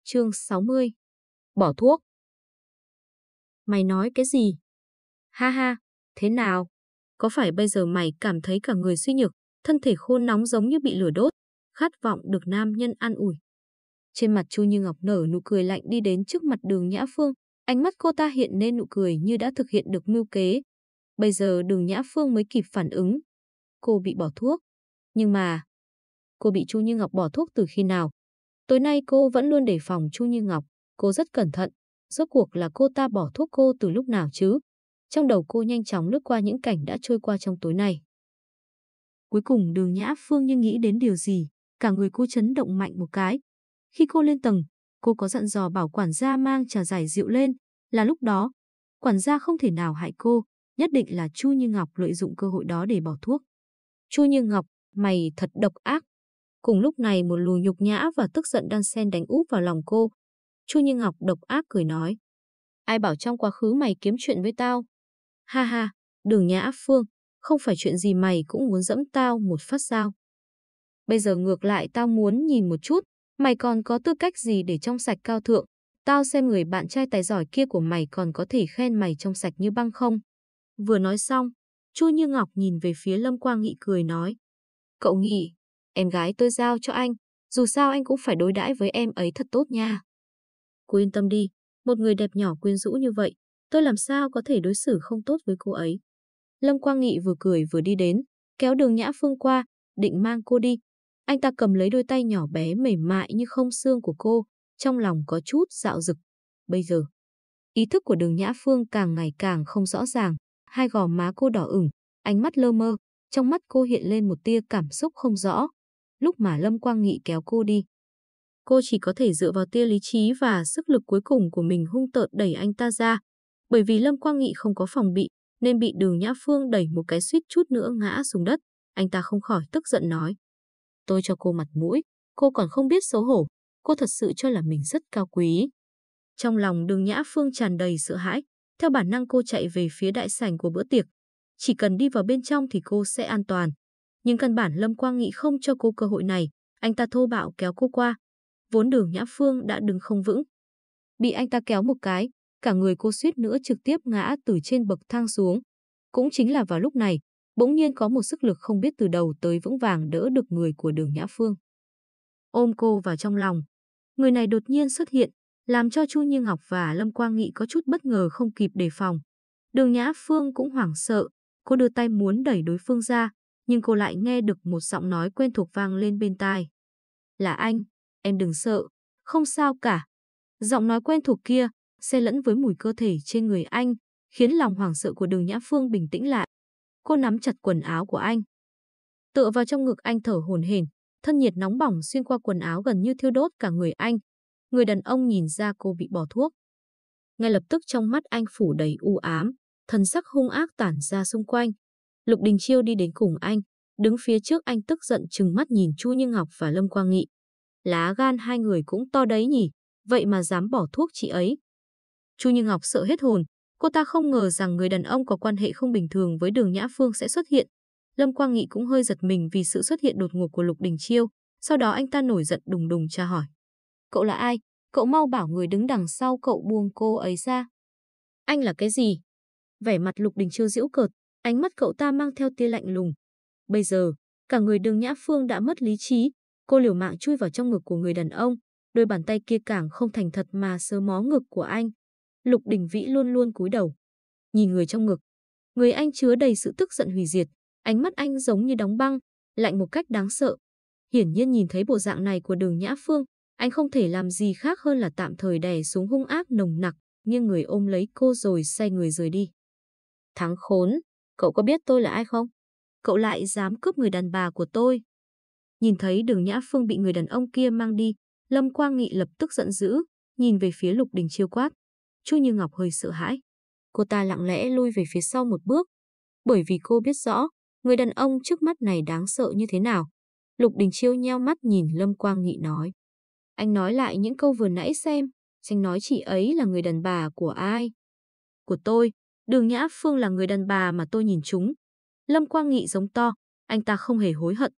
[SPEAKER 1] chương 60 Bỏ thuốc Mày nói cái gì? Ha ha, thế nào? Có phải bây giờ mày cảm thấy cả người suy nhược, thân thể khô nóng giống như bị lửa đốt, khát vọng được nam nhân an ủi. Trên mặt Chu Như Ngọc nở nụ cười lạnh đi đến trước mặt đường Nhã Phương, ánh mắt cô ta hiện lên nụ cười như đã thực hiện được mưu kế. Bây giờ đường Nhã Phương mới kịp phản ứng. Cô bị bỏ thuốc. Nhưng mà, cô bị Chu Như Ngọc bỏ thuốc từ khi nào? Tối nay cô vẫn luôn đề phòng Chu Như Ngọc, cô rất cẩn thận. Rốt cuộc là cô ta bỏ thuốc cô từ lúc nào chứ? Trong đầu cô nhanh chóng lướt qua những cảnh đã trôi qua trong tối nay. Cuối cùng đường Nhã Phương như nghĩ đến điều gì, cả người cô chấn động mạnh một cái. Khi cô lên tầng, cô có dặn dò bảo quản gia mang trà giải rượu lên, là lúc đó, quản gia không thể nào hại cô, nhất định là Chu Như Ngọc lợi dụng cơ hội đó để bỏ thuốc. Chu Như Ngọc, mày thật độc ác. Cùng lúc này một lù nhục nhã và tức giận đan sen đánh úp vào lòng cô. Chu Như Ngọc độc ác cười nói. Ai bảo trong quá khứ mày kiếm chuyện với tao? Ha ha, đường nhã phương, không phải chuyện gì mày cũng muốn dẫm tao một phát sao. Bây giờ ngược lại tao muốn nhìn một chút, mày còn có tư cách gì để trong sạch cao thượng, tao xem người bạn trai tài giỏi kia của mày còn có thể khen mày trong sạch như băng không. Vừa nói xong, Chu Như Ngọc nhìn về phía Lâm Quang Nghị cười nói. Cậu Nghị, em gái tôi giao cho anh, dù sao anh cũng phải đối đãi với em ấy thật tốt nha. Cô yên tâm đi, một người đẹp nhỏ quyến rũ như vậy, tôi làm sao có thể đối xử không tốt với cô ấy. Lâm Quang Nghị vừa cười vừa đi đến, kéo đường Nhã Phương qua, định mang cô đi. Anh ta cầm lấy đôi tay nhỏ bé mềm mại như không xương của cô, trong lòng có chút dạo dực. Bây giờ, ý thức của đường Nhã Phương càng ngày càng không rõ ràng, hai gò má cô đỏ ửng, ánh mắt lơ mơ, trong mắt cô hiện lên một tia cảm xúc không rõ. Lúc mà Lâm Quang Nghị kéo cô đi, cô chỉ có thể dựa vào tia lý trí và sức lực cuối cùng của mình hung tợn đẩy anh ta ra. Bởi vì Lâm Quang Nghị không có phòng bị, nên bị đường Nhã Phương đẩy một cái suýt chút nữa ngã xuống đất. Anh ta không khỏi tức giận nói. Tôi cho cô mặt mũi, cô còn không biết xấu hổ, cô thật sự cho là mình rất cao quý. Trong lòng đường Nhã Phương tràn đầy sợ hãi, theo bản năng cô chạy về phía đại sảnh của bữa tiệc. Chỉ cần đi vào bên trong thì cô sẽ an toàn. Nhưng căn bản Lâm Quang Nghị không cho cô cơ hội này, anh ta thô bạo kéo cô qua. Vốn đường Nhã Phương đã đứng không vững. Bị anh ta kéo một cái, cả người cô suýt nữa trực tiếp ngã từ trên bậc thang xuống. Cũng chính là vào lúc này, bỗng nhiên có một sức lực không biết từ đầu tới vững vàng đỡ được người của đường Nhã Phương. Ôm cô vào trong lòng. Người này đột nhiên xuất hiện, làm cho Chu Như Ngọc và Lâm Quang Nghị có chút bất ngờ không kịp đề phòng. Đường Nhã Phương cũng hoảng sợ, cô đưa tay muốn đẩy đối phương ra, nhưng cô lại nghe được một giọng nói quen thuộc vang lên bên tai. Là anh, em đừng sợ, không sao cả. Giọng nói quen thuộc kia, xen lẫn với mùi cơ thể trên người anh, khiến lòng hoảng sợ của đường Nhã Phương bình tĩnh lại. Cô nắm chặt quần áo của anh. Tựa vào trong ngực anh thở hồn hển, thân nhiệt nóng bỏng xuyên qua quần áo gần như thiêu đốt cả người anh. Người đàn ông nhìn ra cô bị bỏ thuốc. Ngay lập tức trong mắt anh phủ đầy u ám, thần sắc hung ác tản ra xung quanh. Lục Đình Chiêu đi đến cùng anh, đứng phía trước anh tức giận chừng mắt nhìn Chu Như Ngọc và Lâm Quang Nghị. Lá gan hai người cũng to đấy nhỉ, vậy mà dám bỏ thuốc chị ấy. Chu Như Ngọc sợ hết hồn, cô ta không ngờ rằng người đàn ông có quan hệ không bình thường với Đường Nhã Phương sẽ xuất hiện. Lâm Quang Nghị cũng hơi giật mình vì sự xuất hiện đột ngột của Lục Đình Chiêu, sau đó anh ta nổi giận đùng đùng tra hỏi. Cậu là ai? Cậu mau bảo người đứng đằng sau cậu buông cô ấy ra. Anh là cái gì? Vẻ mặt Lục Đình Chiêu giễu cợt, ánh mắt cậu ta mang theo tia lạnh lùng. Bây giờ, cả người đường Nhã Phương đã mất lý trí, cô liều mạng chui vào trong ngực của người đàn ông, đôi bàn tay kia càng không thành thật mà sơ mó ngực của anh. Lục Đình Vĩ luôn luôn cúi đầu. Nhìn người trong ngực. Người anh chứa đầy sự tức giận hủy diệt. Ánh mắt anh giống như đóng băng, lạnh một cách đáng sợ. Hiển nhiên nhìn thấy bộ dạng này của đường Nhã Phương, anh không thể làm gì khác hơn là tạm thời đè xuống hung ác nồng nặc, nhưng người ôm lấy cô rồi say người rời đi. Thắng khốn, cậu có biết tôi là ai không? Cậu lại dám cướp người đàn bà của tôi. Nhìn thấy đường Nhã Phương bị người đàn ông kia mang đi, Lâm Quang Nghị lập tức giận dữ, nhìn về phía Lục Đình Chiêu quát. Chu Như Ngọc hơi sợ hãi. Cô ta lặng lẽ lui về phía sau một bước, bởi vì cô biết rõ người đàn ông trước mắt này đáng sợ như thế nào. Lục Đình Chiêu nheo mắt nhìn Lâm Quang Nghị nói. Anh nói lại những câu vừa nãy xem, anh nói chị ấy là người đàn bà của ai? Của tôi, Đường Nhã Phương là người đàn bà mà tôi nhìn chúng. Lâm Quang Nghị giống to, anh ta không hề hối hận.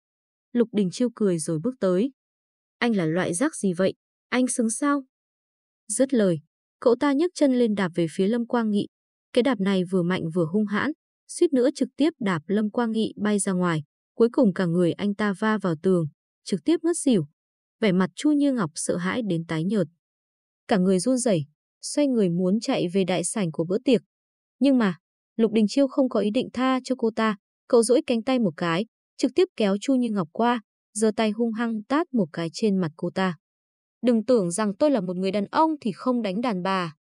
[SPEAKER 1] Lục Đình Chiêu cười rồi bước tới. Anh là loại rác gì vậy? Anh xứng sao? Dứt lời, Cậu ta nhấc chân lên đạp về phía Lâm Quang Nghị. Cái đạp này vừa mạnh vừa hung hãn, suýt nữa trực tiếp đạp Lâm Quang Nghị bay ra ngoài. Cuối cùng cả người anh ta va vào tường, trực tiếp ngất xỉu. Vẻ mặt Chu Như Ngọc sợ hãi đến tái nhợt. Cả người run rẩy, xoay người muốn chạy về đại sảnh của bữa tiệc. Nhưng mà, Lục Đình Chiêu không có ý định tha cho cô ta, cậu duỗi cánh tay một cái, trực tiếp kéo Chu Như Ngọc qua, giơ tay hung hăng tát một cái trên mặt cô ta. Đừng tưởng rằng tôi là một người đàn ông thì không đánh đàn bà.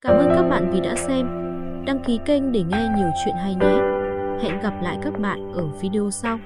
[SPEAKER 1] Cảm ơn các bạn vì đã xem. Đăng ký kênh để nghe nhiều chuyện hay nhé. Hẹn gặp lại các bạn ở video sau.